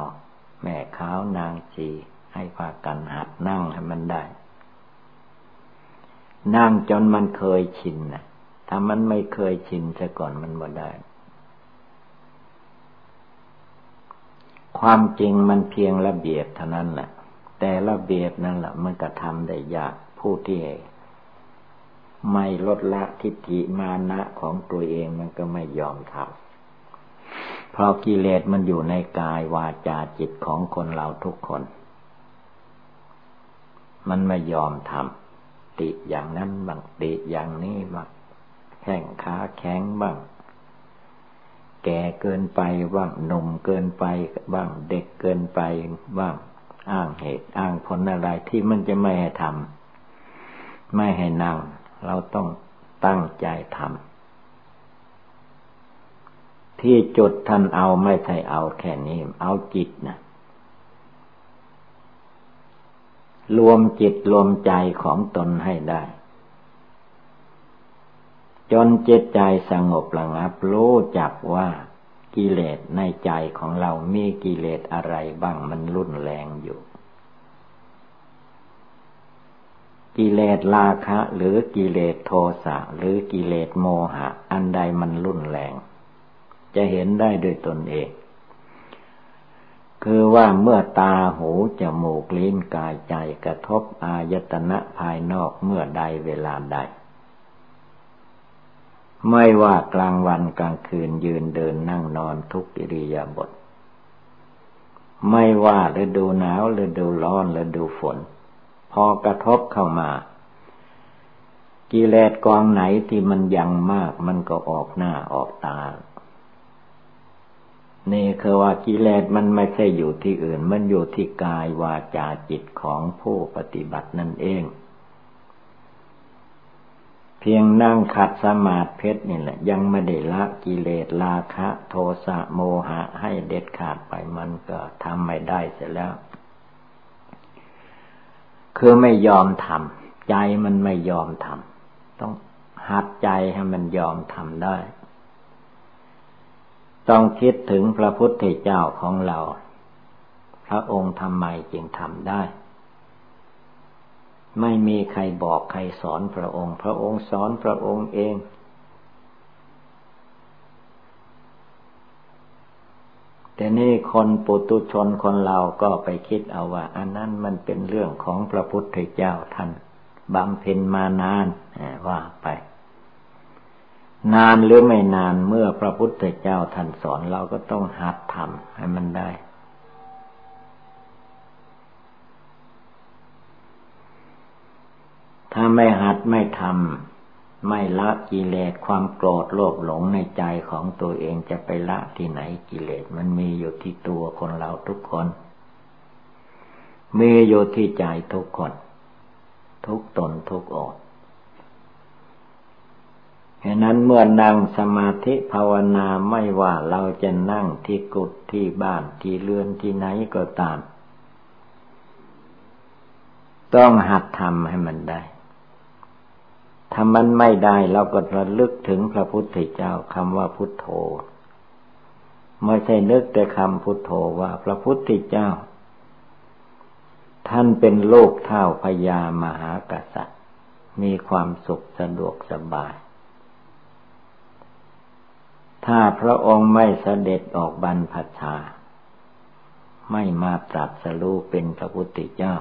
แม่ขาวนางจี ให้พากันหัดนั่งให้มันได้ นั่งจนมันเคยชินนะถ้ามันไม่เคยชินซะก่อนมันบ่ได้ ความจริงมันเพียงระเบียบเท่านั้นแหละ แต่ระเบียบนั่นแหละมันก็ทำได้ยากผู้ที่ไม่ลดละทิฏฐิมานะของตัวเองมันก็ไม่ยอมทำเพราะกิเลสมันอยู่ในกายวาจาจิตของคนเราทุกคน มันไม่ยอมทำติอย่างนั้นบ้างติอย่างนี้บ้างแข้งขาแข็งบ้าง แก่เกินไปบ้างหนุ่มเกินไปบ้าง เด็กเกินไปบ้าง อ้างเหตุอ้างผลอะไรที่มันจะไม่ให้ทำไม่ให้นั่ง เราต้องตั้งใจทำที่จุดท่านเอาไม่ใช่เอาแค่นี้ เอาจิตนะ รวมจิตรวมใจของตนให้ได้ จนจิตใจสงบระงับรู้จักว่ากิเลสในใจของเรามีกิเลสอะไรบ้างมันรุนแรงอยู่ กิเลสราคะ หรือกิเลสโทสะ หรือกิเลสโมหะ อันใดมันรุนแรง จะเห็นได้ด้วยตนเอง คือว่าเมื่อตาหูจมูกลิ้นกายใจกระทบอายตนะภายนอกเมื่อใดเวลาใด ไม่ว่ากลางวันกลางคืนยืนเดินนั่งนอนทุกอิริยาบถไม่ว่าฤดูหนาวฤดูร้อนฤดูฝน พอกระทบเข้ามา กิเลสกองไหนที่มันยังมากมันก็ออกหน้าออกตา นี่คือว่ากิเลสมันไม่ใช่อยู่ที่อื่น มันอยู่ที่กายวาจาจิตของผู้ปฏิบัตินั่นเอง เพียงนั่งขัดสมาธิเพชรนี่แหละ ยังไม่ได้ละกิเลสราคะ โทสะโมหะให้เด็ดขาดไปมันก็ทำไม่ได้เสร็จแล้ว คือไม่ยอมทำใจมันไม่ยอมทำต้องหัดใจให้มันยอมทำได้ ต้องคิดถึงพระพุทธเจ้าของเรา พระองค์ทำไมจึงทำได้ ไม่มีใครบอกใครสอนพระองค์ พระองค์สอนพระองค์เอง แต่นี่คนปุตุชนคนเราก็ไปคิดเอาว่า อันนั้นมันเป็นเรื่องของพระพุทธเจ้าท่านบำเพ็ญมานานว่าไป นานหรือไม่นานเมื่อพระพุทธเจ้าท่านสอนเราก็ต้องหัดทำให้มันได้ ถ้าไม่หัดไม่ทำไม่ละกิเลสความโกรธโลภหลงในใจของตัวเองจะไปละที่ไหนกิเลสมันมีอยู่ที่ตัวคนเราทุกคน มีอยู่ที่ใจทุกคน ทุกตนทุกอก ฉะนั้นเมื่อนั่งสมาธิภาวนาไม่ว่าเราจะนั่งที่กุฏที่บ้านที่เรือนที่ไหนก็ตาม ต้องหัดทำให้มันได้ ถ้ามันไม่ได้เราก็ระลึกถึงพระพุทธเจ้าคำว่าพุทโธ ไม่ใช่นึกแต่คำพุทโธว่าพระพุทธเจ้า ท่านเป็นโลกเท่าพญามหากษัตริย์ มีความสุขสะดวกสบาย ถ้าพระองค์ไม่เสด็จออกบรรพชา ไม่มาตรัสรู้เป็นพระพุทธเจ้า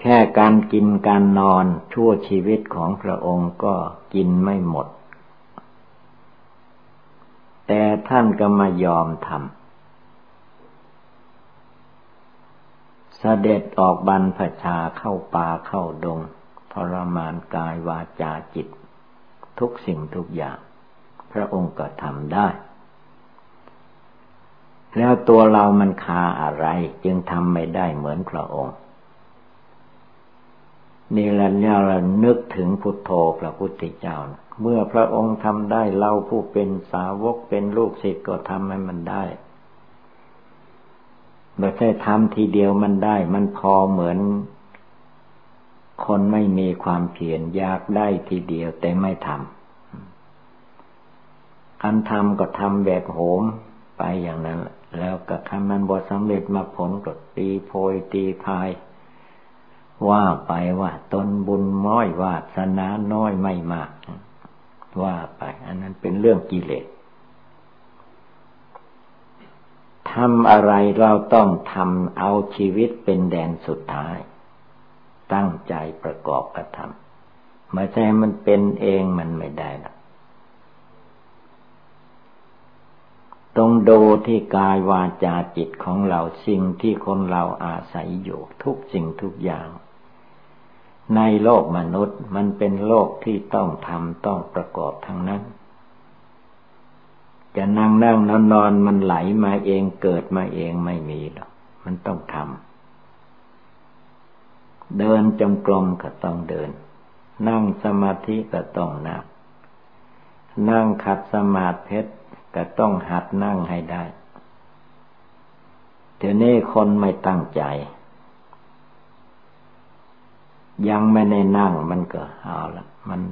แค่การกินการนอนชั่วชีวิตของพระองค์ก็กินไม่หมด แต่ท่านก็มายอมทำเสด็จออกบรรพชาเข้าป่าเข้าดงทรมานกายวาจาจิต ทุกสิ่งทุกอย่าง พระองค์ก็ทำได้ แล้วตัวเรามันคาอะไรจึงทำไม่ได้เหมือนพระองค์ นี่แหละเนี่ยเรานึกถึงพุทโธพระพุทธเจ้า เมื่อพระองค์ทำได้เราผู้เป็นสาวกเป็นลูกศิษย์ก็ทำให้มันได้ไม่ใช่ทำทีเดียวมันได้ มันพอเหมือน คนไม่มีความเพียรอยากได้ทีเดียวแต่ไม่ทำ การทำก็ทำแบบโหมไปอย่างนั้น แล้วก็ทำมันบทสำเร็จมาผลก็ตีโพยตีพาย ว่าไปว่าตนบุญม้อยวาสนาน้อยไม่มาก ว่าไป อันนั้นเป็นเรื่องกิเลสทำอะไรเราต้องทำเอาชีวิตเป็นแดนสุดท้าย ตั้งใจประกอบกระทำไม่ใช่มันเป็นเองมันไม่ได้นะ ต้องดูที่กายวาจาจิตของเราสิ่งที่คนเราอาศัยอยู่ ทุกสิ่งทุกอย่าง ในโลกมนุษย์มันเป็นโลกที่ต้องทำต้องประกอบทั้งนั้น จะนั่งนั่งนอนนอนมันไหลมาเองเกิดมาเองไม่มีหรอกมันต้องทำเดินจงกรมก็ต้องเดิน นั่งสมาธิก็ต้องนั่งนั่งขัดสมาธิ ก็ต้องหัดนั่งให้ได้เดี๋ยวนี้คนไม่ตั้งใจ ยังไม่ได้นั่งมันก็เอาละมัน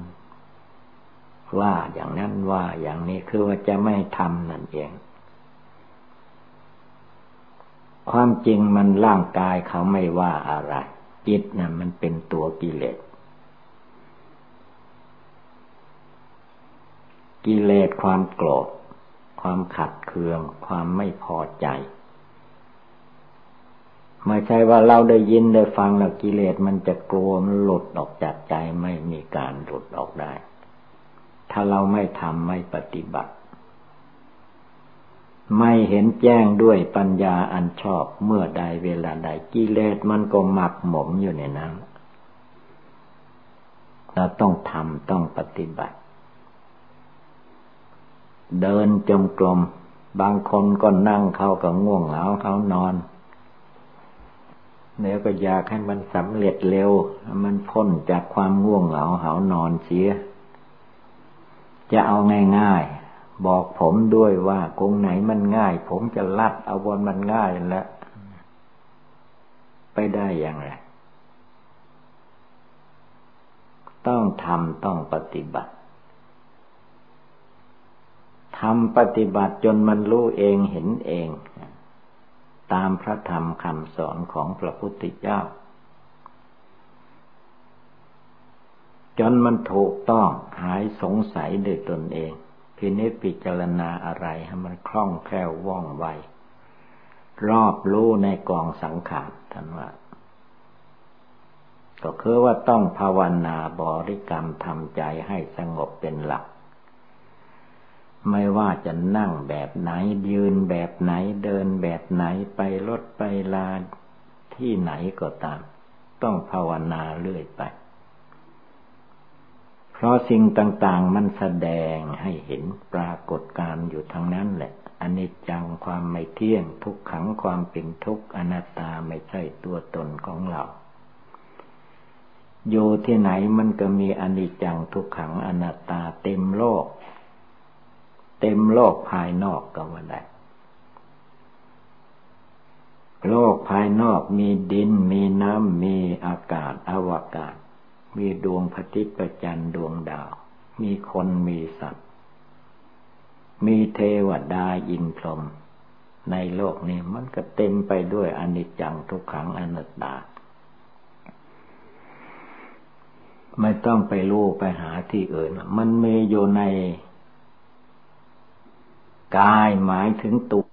ว่าอย่างนั้นว่าอย่างนี้คือว่าจะไม่ทำนั่นเอง ความจริงมันร่างกายเขาไม่ว่าอะไร จิตนะ่ะมันเป็นตัวกิเลสกิเลสความโกรธ ความขัดเคือง ความไม่พอใจ ไม่ใช่ว่าเราได้ยินได้ฟังแล้วกิเลสมันจะกลัวมันหลุดออกจากใจไม่มีการหลุดออกได้ ถ้าเราไม่ทำไม่ปฏิบัติ ไม่เห็นแจ้งด้วยปัญญาอันชอบเมื่อใดเวลาใดกิเลสมันก็หมักหมมอยู่ในนั้นเราต้องทำต้องปฏิบัติ เดินจมกลม บางคนก็นั่งเขาก็ง่วงเหงาเขานอนแล้วก็อยากให้มันสำเร็จเร็ว มันพ้นจากความง่วงเหงาเหานอนเสีย จะเอาง่ายๆ บอกผมด้วยว่ากงไหนมันง่าย ผมจะลัดเอาบนมันง่ายแล้วไปได้อย่างไร ต้องทำต้องปฏิบัติ ทำปฏิบัติจนมันรู้เองเห็นเอง ตามพระธรรมคำสอนของพระพุทธเจ้า จนมันถูกต้องหายสงสัยด้วยตนเอง พินิจพิจารณาอะไรให้มันคล่องแคล่วว่องไว รอบรู้ในกองสังขารท่านว่าก็คือว่าต้องภาวนาบริกรรมทำใจให้สงบเป็นหลัก ไม่ว่าจะนั่งแบบไหน ยืนแบบไหนเดินแบบไหนไปรถไปลาที่ไหนก็ตาม ต้องภาวนาเรื่อยไป เพราะสิ่งต่าง ๆ มันแสดงให้เห็นปรากฏการอยู่ทั้งนั้นแหละอนิจจังความไม่เที่ยงทุกขังความเป็นทุกข์อนัตตาไม่ใช่ตัวตนของเราอยู่ที่ไหนมันก็มีอนิจจังทุกขังอนัตตาเต็มโลก เต็มโลกภายนอกก็ว่าได้โลกภายนอกมีดินมีน้ำมีอากาศอวกาศ มีดวงพระทิตย์ประจันดวงดาว มีคนมีสัตว์ มีเทวดาอินพรหมในโลกนี้มันก็เต็มไปด้วยอนิจจังทุกขังอนัตตา ไม่ต้องไปรู้ไปหาที่อื่น มันมีอยู่ใน กายหมายถึงตัว